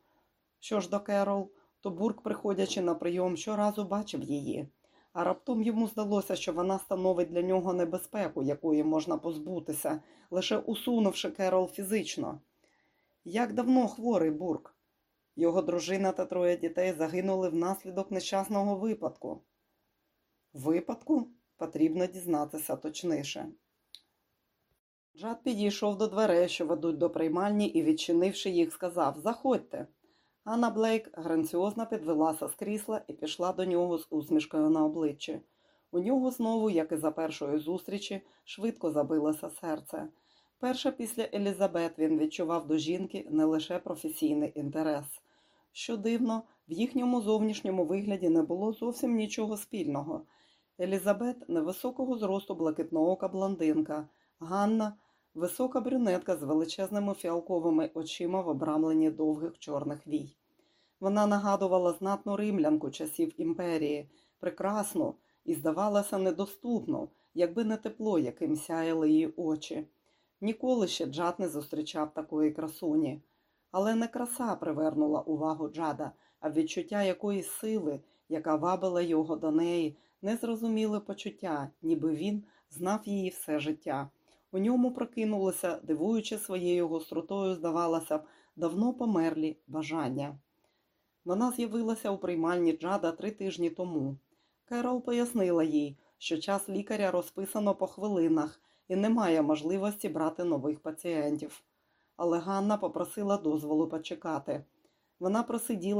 Що ж до Керол, то Бурк, приходячи на прийом, щоразу бачив її, а раптом йому здалося, що вона становить для нього небезпеку, якої можна позбутися, лише усунувши Керол фізично. Як давно хворий Бурк? Його дружина та троє дітей загинули внаслідок нещасного випадку. Випадку потрібно дізнатися точніше. Джад підійшов до дверей, що ведуть до приймальні, і, відчинивши їх, сказав Заходьте. Анна Блейк гранціозно підвелася з крісла і пішла до нього з усмішкою на обличчі. У нього знову, як і за першої зустрічі, швидко забилося серце. Перше після Елізабет він відчував до жінки не лише професійний інтерес. Що дивно, в їхньому зовнішньому вигляді не було зовсім нічого спільного. Елізабет невисокого зросту блакитноока блондинка, Ганна висока брюнетка з величезними фіалковими очима в обрамленні довгих чорних вій. Вона нагадувала знатну римлянку часів імперії, прекрасну і, здавалося, недоступну, якби не тепло, яким сяяли її очі. Ніколи ще Джад не зустрічав такої красуні. Але не краса привернула увагу Джада, а відчуття якоїсь сили, яка вабила його до неї, незрозуміле почуття, ніби він знав її все життя. У ньому прокинулося, дивуючи своєю гостротою, здавалося б, давно померлі бажання. Вона з'явилася у приймальні Джада три тижні тому. Керол пояснила їй, що час лікаря розписано по хвилинах і немає можливості брати нових пацієнтів. Але Ганна попросила дозволу почекати. Вона просиділа